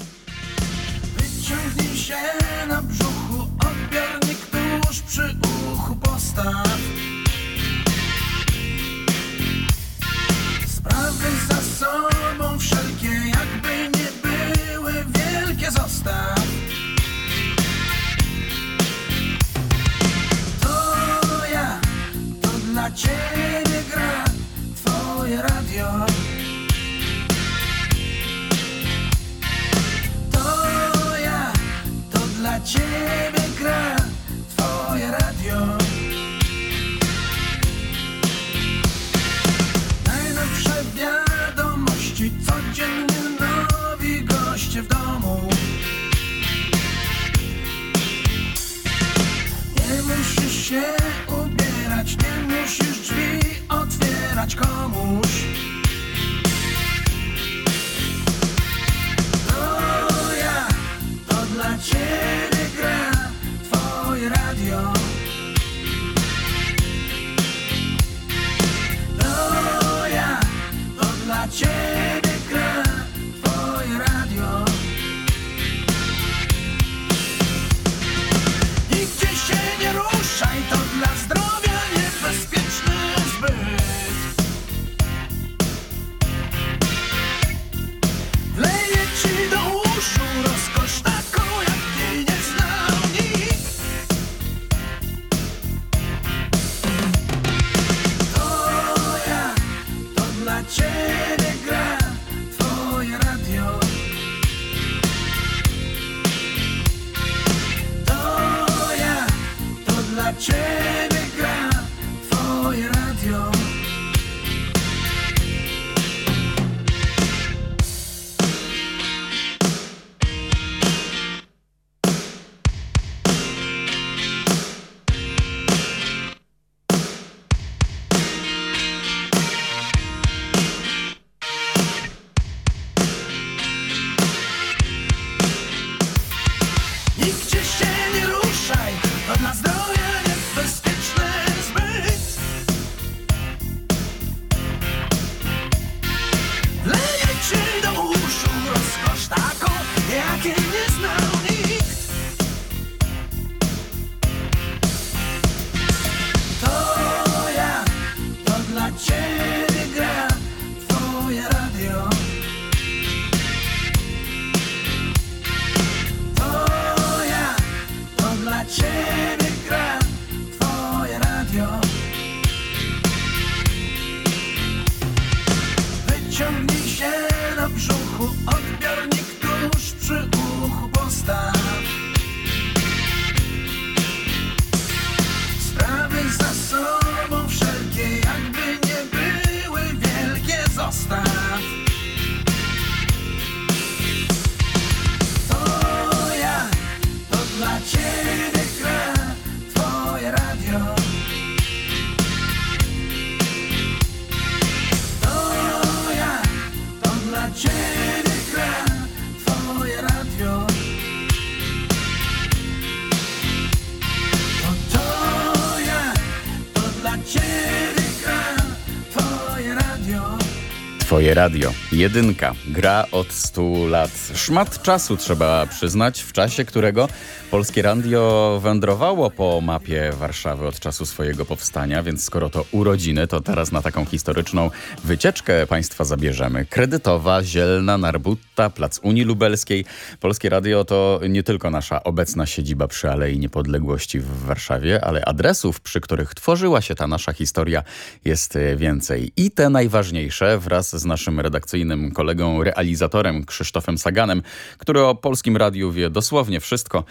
[SPEAKER 36] Radio.
[SPEAKER 14] Jedynka. Gra od 100 lat. Szmat czasu trzeba przyznać, w czasie którego Polskie Radio wędrowało po mapie Warszawy od czasu swojego powstania, więc skoro to urodziny, to teraz na taką historyczną wycieczkę Państwa zabierzemy. Kredytowa, Zielna, Narbutta, Plac Unii Lubelskiej. Polskie Radio to nie tylko nasza obecna siedziba przy Alei Niepodległości w Warszawie, ale adresów, przy których tworzyła się ta nasza historia jest więcej. I te najważniejsze wraz z naszym redakcyjnym kolegą, realizatorem Krzysztofem Saganem, który o Polskim Radiu wie dosłownie wszystko,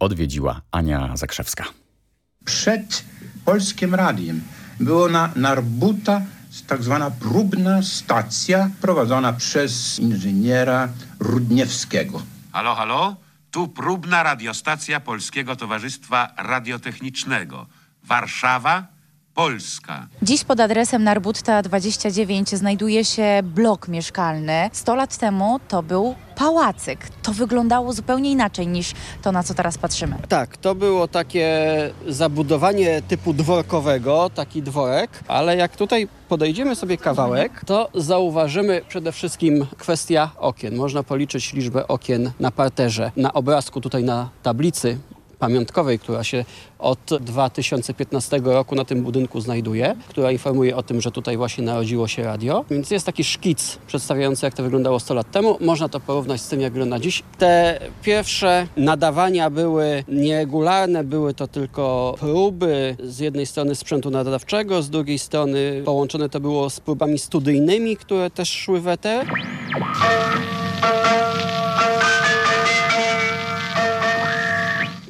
[SPEAKER 14] odwiedziła Ania Zakrzewska.
[SPEAKER 37] Przed Polskim Radiem było na Narbuta tak zwana próbna stacja prowadzona przez inżyniera Rudniewskiego.
[SPEAKER 38] Halo, halo? Tu próbna radiostacja Polskiego Towarzystwa Radiotechnicznego. Warszawa, Polska.
[SPEAKER 39] Dziś pod adresem Narbutta 29 znajduje się blok mieszkalny. 100 lat temu to był pałacyk. To wyglądało zupełnie inaczej niż to, na co teraz patrzymy.
[SPEAKER 40] Tak, to było takie zabudowanie typu dworkowego, taki dworek, ale jak tutaj podejdziemy sobie kawałek, to zauważymy przede wszystkim kwestia okien. Można policzyć liczbę okien na parterze. Na obrazku tutaj na tablicy pamiątkowej, która się od 2015 roku na tym budynku znajduje, która informuje o tym, że tutaj właśnie narodziło się radio. Więc jest taki szkic przedstawiający, jak to wyglądało 100 lat temu. Można to porównać z tym, jak wygląda dziś. Te pierwsze nadawania były nieregularne, były to tylko próby z jednej strony sprzętu nadawczego, z drugiej strony połączone to było z próbami studyjnymi, które też szły w eter.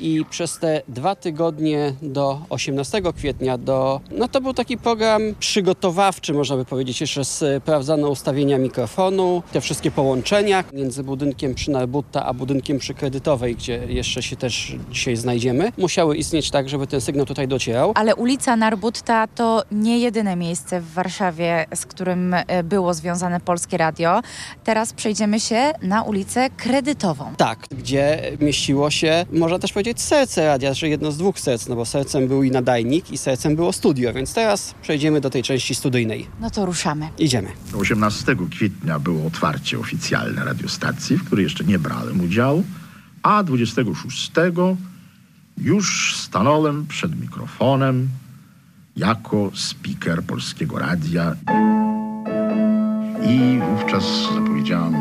[SPEAKER 40] I przez te dwa tygodnie do 18 kwietnia do, no to był taki program przygotowawczy, można by powiedzieć, jeszcze sprawdzano ustawienia mikrofonu, te wszystkie połączenia między budynkiem przy Narbutta a budynkiem przy Kredytowej, gdzie jeszcze się też dzisiaj znajdziemy, musiały istnieć tak, żeby ten sygnał tutaj docierał.
[SPEAKER 39] Ale ulica Narbutta to nie jedyne miejsce w Warszawie, z którym e, było związane Polskie Radio. Teraz przejdziemy się na ulicę Kredytową.
[SPEAKER 40] Tak, gdzie mieściło się, można też powiedzieć, serce radia, że jedno z dwóch serc, no bo sercem był i nadajnik i sercem było studio, więc teraz przejdziemy do tej części studyjnej.
[SPEAKER 39] No to ruszamy.
[SPEAKER 40] Idziemy.
[SPEAKER 41] 18 kwietnia było otwarcie oficjalne radiostacji, w której jeszcze nie brałem udziału, a 26 już stanąłem przed mikrofonem jako speaker Polskiego Radia i wówczas zapowiedziałam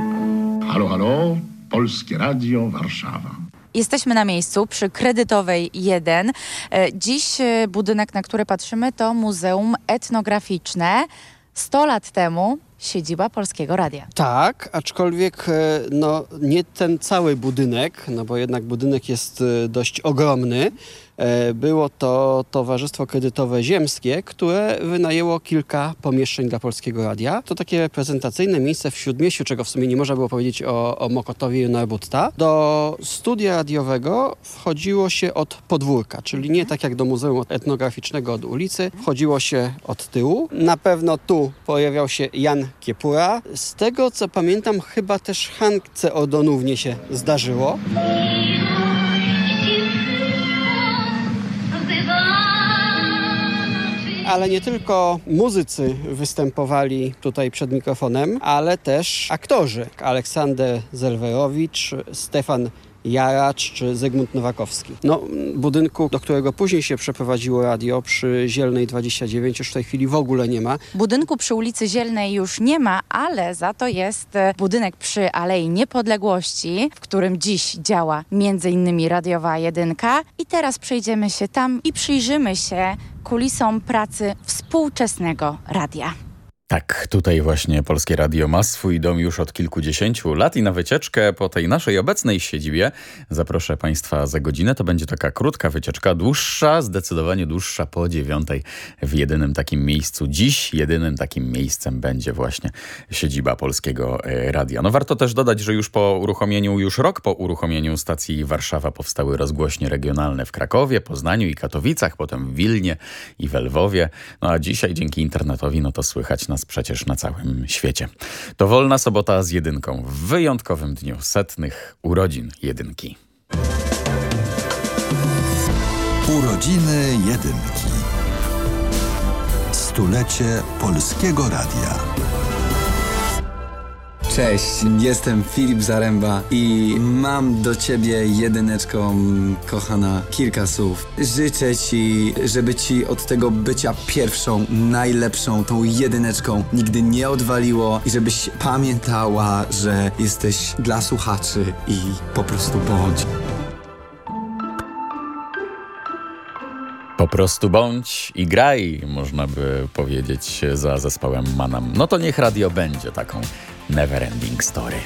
[SPEAKER 41] halo, halo, Polskie Radio Warszawa.
[SPEAKER 39] Jesteśmy na miejscu przy Kredytowej 1. E, Dziś e, budynek, na który patrzymy, to Muzeum Etnograficzne. 100 lat temu siedziba Polskiego Radia.
[SPEAKER 40] Tak, aczkolwiek e, no, nie ten cały budynek, no bo jednak budynek jest dość ogromny. E, Było to Towarzystwo Kredytowe Ziemskie, które wynajęło kilka pomieszczeń dla Polskiego Radia. To takie reprezentacyjne miejsce w Śródmieściu, czego w sumie nie można było powiedzieć o, o Mokotowie i Narbutta. Do studia radiowego wchodziło się od podwórka, czyli nie tak jak do Muzeum Etnograficznego od ulicy. Wchodziło się od tyłu. Na pewno tu pojawiał się Jan Kiepura. Z tego co pamiętam, chyba też Hankce Ordonównie się zdarzyło. Ale nie tylko muzycy występowali tutaj przed mikrofonem, ale też aktorzy. Aleksander Zelwerowicz, Stefan Jaracz czy Zygmunt Nowakowski. No, budynku, do którego później się przeprowadziło radio przy Zielnej 29 już w tej chwili w ogóle nie ma.
[SPEAKER 39] Budynku przy ulicy Zielnej już nie ma, ale za to jest e, budynek przy Alei Niepodległości, w którym dziś działa m.in. radiowa jedynka. I teraz przejdziemy się tam i przyjrzymy się kulisom pracy współczesnego radia.
[SPEAKER 14] Tak, tutaj właśnie Polskie Radio ma swój dom już od kilkudziesięciu lat i na wycieczkę po tej naszej obecnej siedzibie zaproszę Państwa za godzinę. To będzie taka krótka wycieczka, dłuższa, zdecydowanie dłuższa po dziewiątej w jedynym takim miejscu. Dziś jedynym takim miejscem będzie właśnie siedziba Polskiego e, Radia. No warto też dodać, że już po uruchomieniu, już rok po uruchomieniu stacji Warszawa powstały rozgłośnie regionalne w Krakowie, Poznaniu i Katowicach, potem w Wilnie i w Lwowie. No a dzisiaj dzięki internetowi no to słychać nas przecież na całym świecie. To wolna sobota z jedynką w wyjątkowym dniu setnych urodzin jedynki.
[SPEAKER 6] Urodziny jedynki. Stulecie Polskiego Radia.
[SPEAKER 42] Cześć, jestem Filip Zaręba i mam do ciebie jedyneczką, kochana, kilka słów. Życzę ci, żeby ci od tego bycia pierwszą, najlepszą, tą jedyneczką nigdy nie odwaliło i żebyś pamiętała, że jesteś dla słuchaczy i po prostu bądź.
[SPEAKER 14] Po prostu bądź i graj, można by powiedzieć za zespołem Manam. No to niech radio będzie taką neverending story.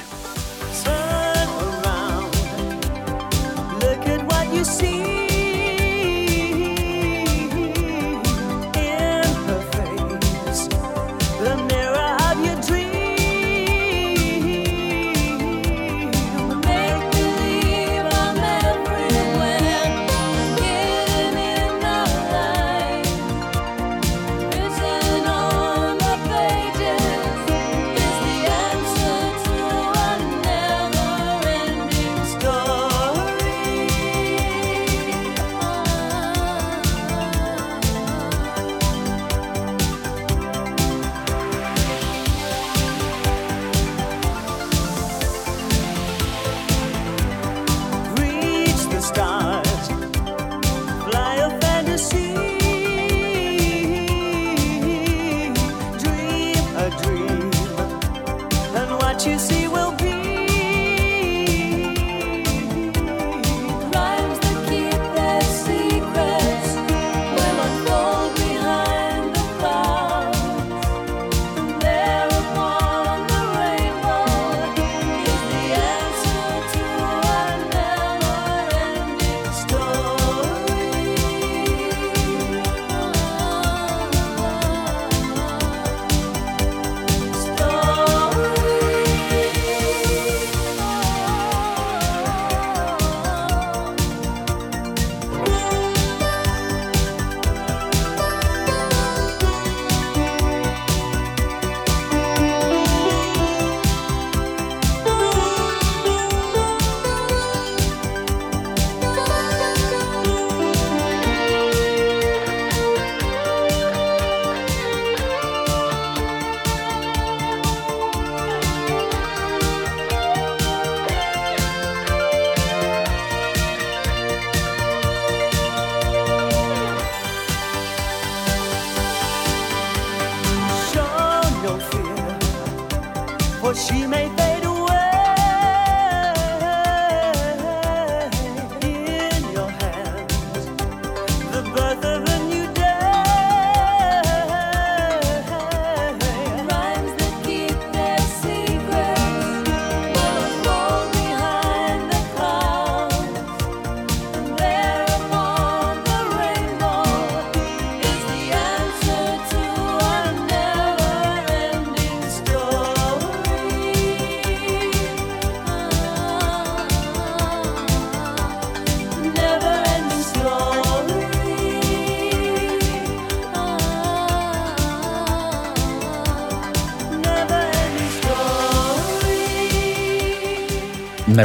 [SPEAKER 43] She may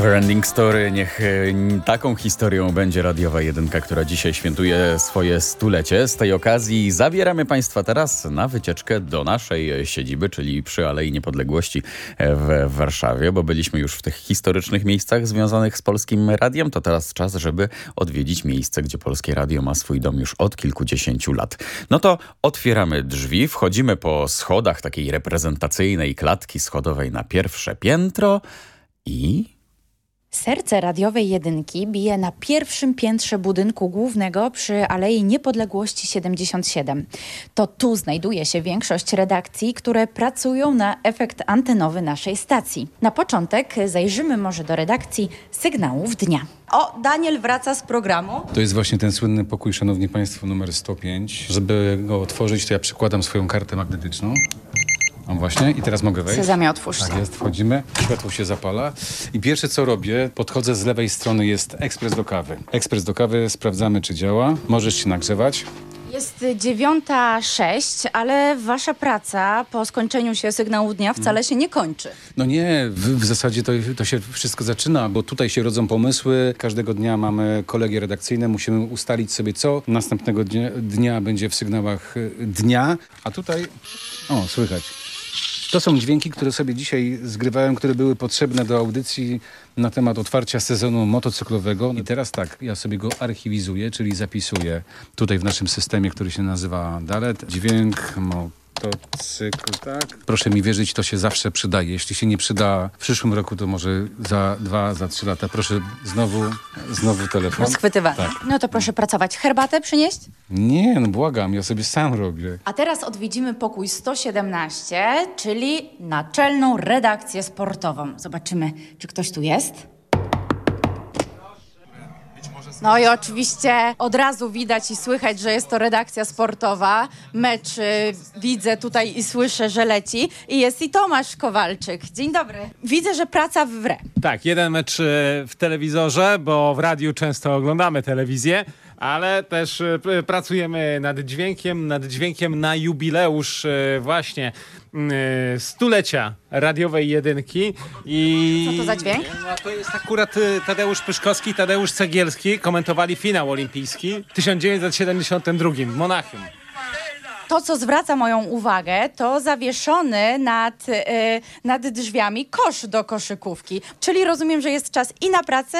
[SPEAKER 43] Neverending Story,
[SPEAKER 14] niech e, taką historią będzie radiowa jedynka, która dzisiaj świętuje swoje stulecie. Z tej okazji zabieramy Państwa teraz na wycieczkę do naszej siedziby, czyli przy Alei Niepodległości e, w Warszawie, bo byliśmy już w tych historycznych miejscach związanych z Polskim Radiem. To teraz czas, żeby odwiedzić miejsce, gdzie Polskie Radio ma swój dom już od kilkudziesięciu lat. No to otwieramy drzwi, wchodzimy po schodach takiej reprezentacyjnej klatki schodowej na pierwsze piętro i...
[SPEAKER 39] Serce radiowej jedynki bije na pierwszym piętrze budynku głównego przy Alei Niepodległości 77. To tu znajduje się większość redakcji, które pracują na efekt antenowy naszej stacji. Na początek zajrzymy może do redakcji sygnałów dnia. O, Daniel wraca z programu.
[SPEAKER 44] To jest właśnie ten słynny pokój, szanowni państwo, numer 105. Żeby go otworzyć, to ja przykładam swoją kartę magnetyczną. O właśnie, i teraz mogę wejść.
[SPEAKER 39] Sezamie, otwórz
[SPEAKER 44] Tak jest, wchodzimy, światło się zapala i pierwsze co robię, podchodzę z lewej strony jest ekspres do kawy. Ekspres do kawy, sprawdzamy czy działa, możesz się nagrzewać.
[SPEAKER 39] Jest 9.06, ale wasza praca po skończeniu się sygnału dnia wcale się nie kończy.
[SPEAKER 44] No nie, w, w zasadzie to, to się wszystko zaczyna, bo tutaj się rodzą pomysły. Każdego dnia mamy kolegie redakcyjne, musimy ustalić sobie, co następnego dnia, dnia będzie w sygnałach y, dnia. A tutaj, o, słychać. To są dźwięki, które sobie dzisiaj zgrywałem, które były potrzebne do audycji na temat otwarcia sezonu motocyklowego. I teraz tak, ja sobie go archiwizuję, czyli zapisuję tutaj w naszym systemie, który się nazywa Dalet. Dźwięk motocykl, tak? Proszę mi wierzyć, to się zawsze przydaje. Jeśli się nie przyda w przyszłym roku, to może za dwa, za trzy lata. Proszę znowu, znowu telefon.
[SPEAKER 39] Rozchwytywane.
[SPEAKER 44] Tak.
[SPEAKER 39] No to proszę pracować. Herbatę przynieść?
[SPEAKER 44] Nie, no błagam, ja sobie sam robię.
[SPEAKER 39] A teraz odwiedzimy pokój 117, czyli naczelną redakcję sportową. Zobaczymy, czy ktoś tu jest. No i oczywiście od razu widać i słychać, że jest to redakcja sportowa. Mecz y, widzę tutaj i słyszę, że leci. I jest i Tomasz Kowalczyk. Dzień dobry. Widzę, że praca w wre.
[SPEAKER 45] Tak, jeden mecz e, w telewizorze, bo w radiu często oglądamy telewizję, ale też e, pracujemy nad dźwiękiem, nad dźwiękiem na jubileusz e, właśnie mm, e, stulecia radiowej jedynki. I
[SPEAKER 39] Co to za dźwięk?
[SPEAKER 45] No, to jest akurat Tadeusz Pyszkowski, Tadeusz Cegielski komentowali finał olimpijski w 1972 w Monachium.
[SPEAKER 39] To, co zwraca moją uwagę, to zawieszony nad, nad drzwiami kosz do koszykówki. Czyli rozumiem, że jest czas i na pracę,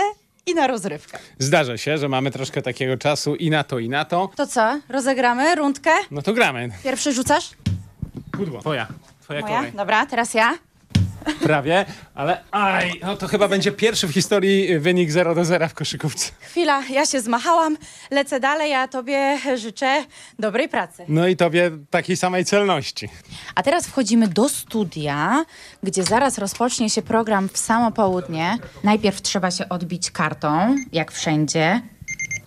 [SPEAKER 39] i na rozrywkę.
[SPEAKER 45] Zdarza się, że mamy troszkę takiego czasu i na to, i na to.
[SPEAKER 39] To co, rozegramy rundkę?
[SPEAKER 45] No to gramy.
[SPEAKER 39] Pierwszy rzucasz?
[SPEAKER 45] Pudło. Twoja. Twoja
[SPEAKER 39] Moja?
[SPEAKER 45] kolej.
[SPEAKER 39] Dobra, teraz ja.
[SPEAKER 45] Prawie, ale aj, no to chyba będzie pierwszy w historii wynik 0 do 0 w koszykówce.
[SPEAKER 39] Chwila, ja się zmachałam, lecę dalej, a tobie życzę dobrej pracy.
[SPEAKER 45] No i tobie takiej samej celności.
[SPEAKER 39] A teraz wchodzimy do studia, gdzie zaraz rozpocznie się program w samo południe. Najpierw trzeba się odbić kartą, jak wszędzie.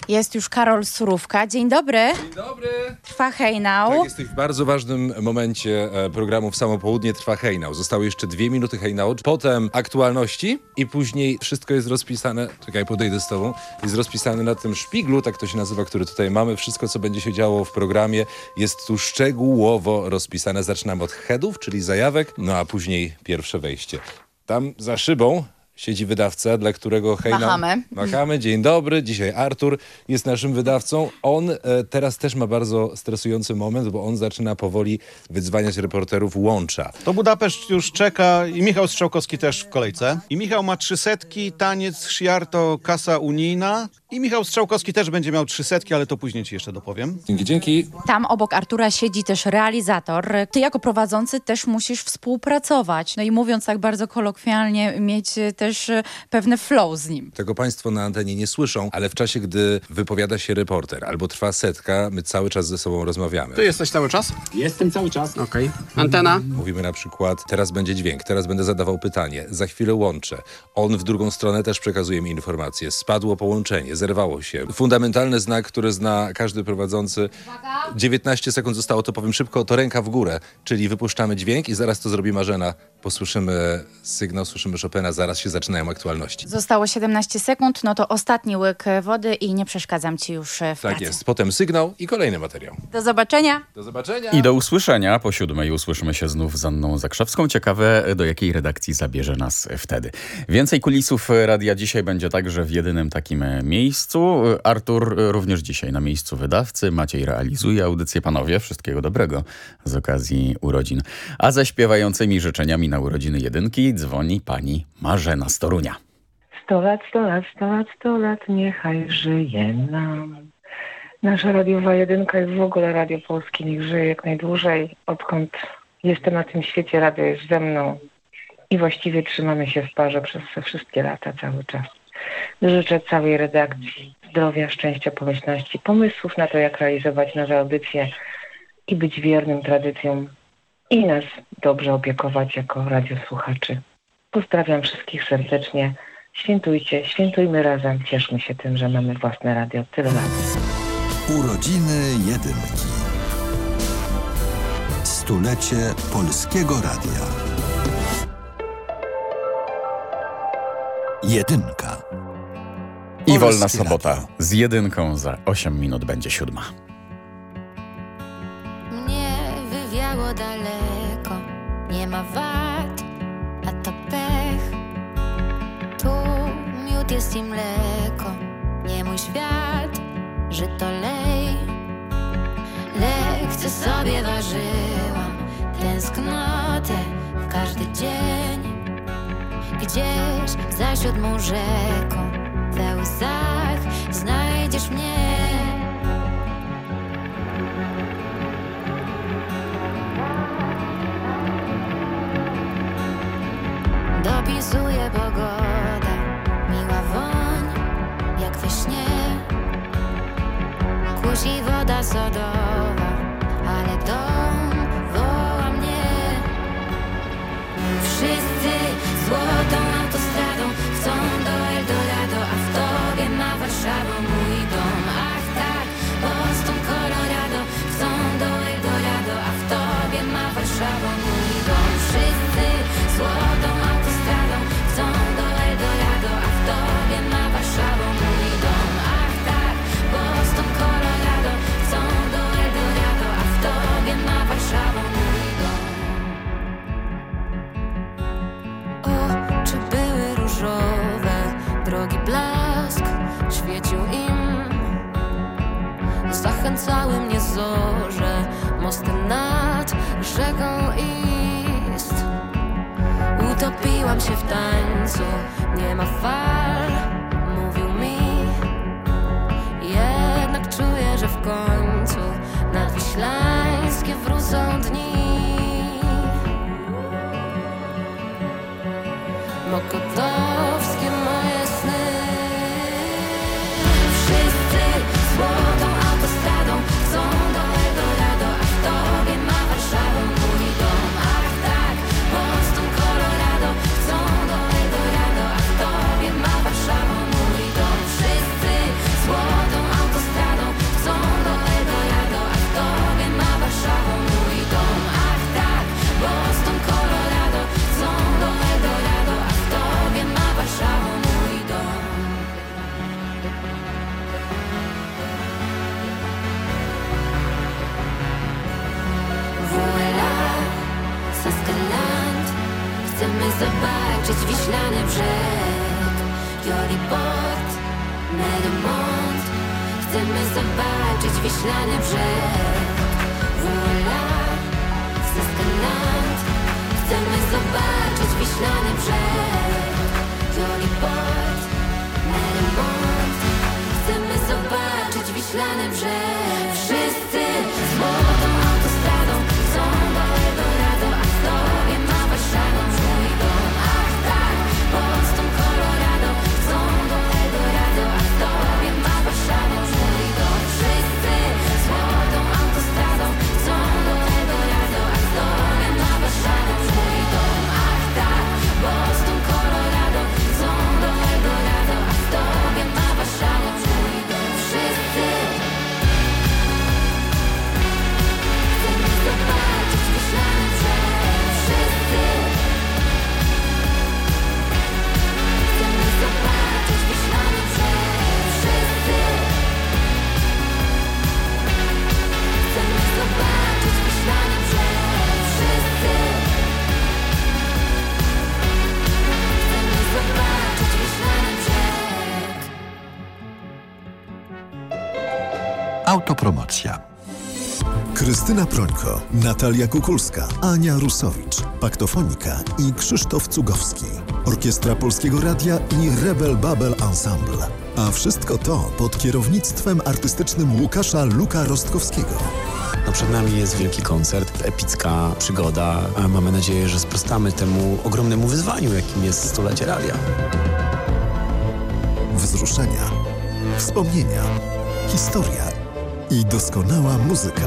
[SPEAKER 39] Jest już Karol Surówka. Dzień dobry.
[SPEAKER 46] Dzień dobry.
[SPEAKER 39] Trwa hejnał.
[SPEAKER 46] Tak, jesteś w bardzo ważnym momencie e, programu w samo południe trwa hejnał. Zostały jeszcze dwie minuty hejnału, potem aktualności i później wszystko jest rozpisane, czekaj, podejdę z tobą, jest rozpisane na tym szpiglu, tak to się nazywa, który tutaj mamy. Wszystko, co będzie się działo w programie jest tu szczegółowo rozpisane. Zaczynamy od headów, czyli zajawek, no a później pierwsze wejście. Tam za szybą siedzi wydawca, dla którego hejnał...
[SPEAKER 39] Machamy.
[SPEAKER 46] Machamy, dzień dobry. Dzisiaj Artur jest naszym wydawcą. On e, teraz też ma bardzo stresujący moment, bo on zaczyna powoli wydzwaniać reporterów łącza.
[SPEAKER 47] To Budapeszt już czeka i Michał Strzałkowski też w kolejce. I Michał ma trzy setki, taniec, shiarto, kasa unijna. I Michał Strzałkowski też będzie miał trzy setki, ale to później ci jeszcze dopowiem.
[SPEAKER 46] Dzięki, dzięki.
[SPEAKER 39] Tam obok Artura siedzi też realizator. Ty jako prowadzący też musisz współpracować. No i mówiąc tak bardzo kolokwialnie, mieć też pewne flow z nim.
[SPEAKER 46] Tego Państwo na antenie nie słyszą, ale w czasie, gdy wypowiada się reporter albo trwa setka, my cały czas ze sobą rozmawiamy.
[SPEAKER 47] Ty jesteś cały czas?
[SPEAKER 46] Jestem cały czas.
[SPEAKER 47] Okej. Antena?
[SPEAKER 46] Mówimy na przykład, teraz będzie dźwięk, teraz będę zadawał pytanie, za chwilę łączę. On w drugą stronę też przekazuje mi informacje. Spadło połączenie, zerwało się. Fundamentalny znak, który zna każdy prowadzący. 19 sekund zostało, to powiem szybko, to ręka w górę, czyli wypuszczamy dźwięk i zaraz to zrobi Marzena. Posłyszymy sygnał, słyszymy Chopina, zaraz się zaczynają aktualności.
[SPEAKER 39] Zostało 17 sekund, no to ostatni łyk wody i nie przeszkadzam ci już e, w
[SPEAKER 46] Tak
[SPEAKER 39] pracy.
[SPEAKER 46] jest. Potem sygnał i kolejny materiał.
[SPEAKER 39] Do zobaczenia.
[SPEAKER 46] Do zobaczenia.
[SPEAKER 14] I do usłyszenia. Po siódmej usłyszymy się znów z Anną Zakrzewską. Ciekawe, do jakiej redakcji zabierze nas wtedy. Więcej kulisów radia dzisiaj będzie także w jedynym takim miejscu. Artur również dzisiaj na miejscu wydawcy. Maciej realizuje audycję. Panowie, wszystkiego dobrego z okazji urodzin. A ze śpiewającymi życzeniami na urodziny jedynki dzwoni pani Marzena Storunia.
[SPEAKER 48] Sto lat, sto lat, sto lat, sto lat, niechaj żyje nam. Nasza radiowa jedynka jest w ogóle Radio Polskie, niech żyje jak najdłużej. Odkąd jestem na tym świecie, radio jest ze mną i właściwie trzymamy się w parze przez wszystkie lata, cały czas. Życzę całej redakcji zdrowia, szczęścia, pomyślności, pomysłów na to, jak realizować nasze audycje i być wiernym tradycjom i nas dobrze opiekować jako radiosłuchaczy. Pozdrawiam wszystkich serdecznie. Świętujcie, świętujmy razem. Cieszmy się tym, że mamy własne radio. Tyle lat.
[SPEAKER 6] Urodziny jedynki. Stulecie Polskiego Radia. Jedynka.
[SPEAKER 14] I wolna sobota z jedynką za 8 minut będzie siódma.
[SPEAKER 49] daleko Nie ma wad, a to pech. Tu miód jest i mleko. Nie mój świat, że to lej. Lekce sobie ważyłam Tęsknotę w każdy dzień. Gdzieś za siódmą rzeką Te łza sada. rozkręcały mnie zorze Mosty nad rzeką ist Utopiłam się w tańcu, nie ma fal Mówił mi. Jednak czuję, że w końcu nad Nadwiślańskie wrócą dni. Mokotowskie moje
[SPEAKER 50] Justyna Prońko, Natalia Kukulska, Ania Rusowicz, Paktofonika i Krzysztof Cugowski. Orkiestra Polskiego Radia i Rebel Babel Ensemble. A wszystko to pod kierownictwem artystycznym Łukasza Luka Rostkowskiego.
[SPEAKER 51] No przed nami jest wielki koncert, epicka przygoda. A mamy nadzieję, że sprostamy temu ogromnemu wyzwaniu, jakim jest stulecie radia.
[SPEAKER 50] Wzruszenia, wspomnienia, historia i doskonała muzyka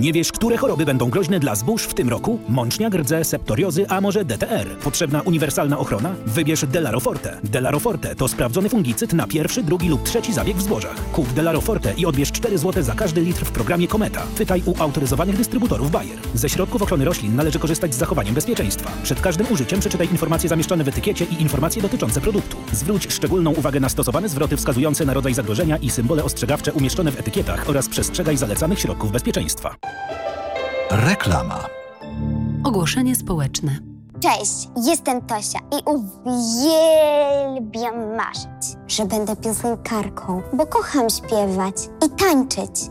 [SPEAKER 52] Nie wiesz, które choroby będą groźne dla zbóż w tym roku? Mącznia, rdze, septoriozy, a może DTR? Potrzebna uniwersalna ochrona? Wybierz Delaroforte. Delaroforte to sprawdzony fungicyd na pierwszy, drugi lub trzeci zabieg w zbożach. Kup Delaroforte i odbierz 4 zł za każdy litr w programie Kometa. Pytaj u autoryzowanych dystrybutorów Bayer. Ze środków ochrony roślin należy korzystać z zachowaniem bezpieczeństwa. Przed każdym użyciem przeczytaj informacje zamieszczone w etykiecie i informacje dotyczące produktu. Zwróć szczególną uwagę na stosowane zwroty wskazujące na rodzaj zagrożenia i symbole ostrzegawcze umieszczone w etykietach oraz przestrzegaj zalecanych środków bezpieczeństwa.
[SPEAKER 6] Reklama.
[SPEAKER 53] Ogłoszenie społeczne.
[SPEAKER 54] Cześć, jestem Tosia i uwielbiam marzyć, że będę piosenkarką, bo kocham śpiewać i tańczyć,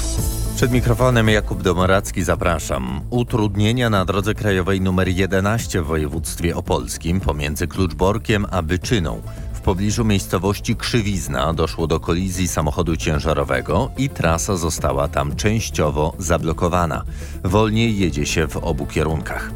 [SPEAKER 13] Przed mikrofonem Jakub Domoracki zapraszam. Utrudnienia na drodze krajowej nr 11 w województwie opolskim pomiędzy Kluczborkiem a Byczyną. W pobliżu miejscowości Krzywizna doszło do kolizji samochodu ciężarowego i trasa została tam częściowo zablokowana. Wolniej jedzie się w obu kierunkach.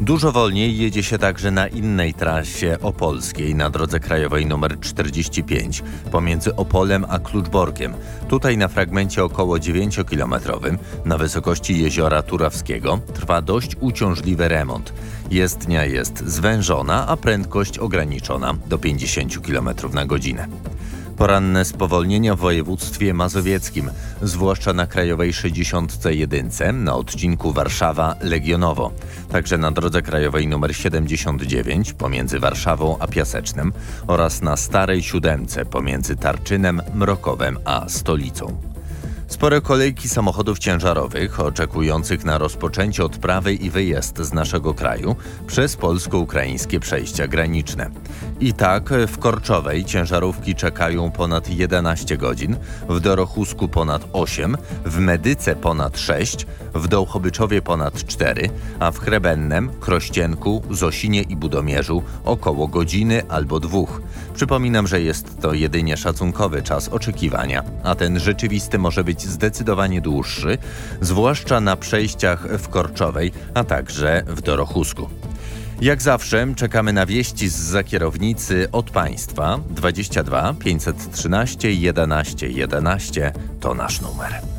[SPEAKER 13] Dużo wolniej jedzie się także na innej trasie opolskiej na drodze krajowej nr 45 pomiędzy Opolem a Kluczborkiem. Tutaj na fragmencie około 9-kilometrowym na wysokości jeziora Turawskiego trwa dość uciążliwy remont. Jezdnia jest zwężona, a prędkość ograniczona do 50 km na godzinę. Poranne spowolnienia w województwie mazowieckim, zwłaszcza na krajowej 61 na odcinku Warszawa-Legionowo, także na drodze krajowej nr 79 pomiędzy Warszawą a Piasecznem oraz na starej siódemce pomiędzy Tarczynem, Mrokowem a Stolicą. Spore kolejki samochodów ciężarowych oczekujących na rozpoczęcie odprawy i wyjazd z naszego kraju przez polsko-ukraińskie przejścia graniczne. I tak w Korczowej ciężarówki czekają ponad 11 godzin, w Dorochusku ponad 8, w Medyce ponad 6, w Dołchobyczowie ponad 4, a w Chrebennem, Krościenku, Zosinie i Budomierzu około godziny albo dwóch. Przypominam, że jest to jedynie szacunkowy czas oczekiwania, a ten rzeczywisty może być zdecydowanie dłuższy, zwłaszcza na przejściach w Korczowej, a także w Dorochusku. Jak zawsze czekamy na wieści z zakierownicy od Państwa 22 513 11 11 to nasz numer.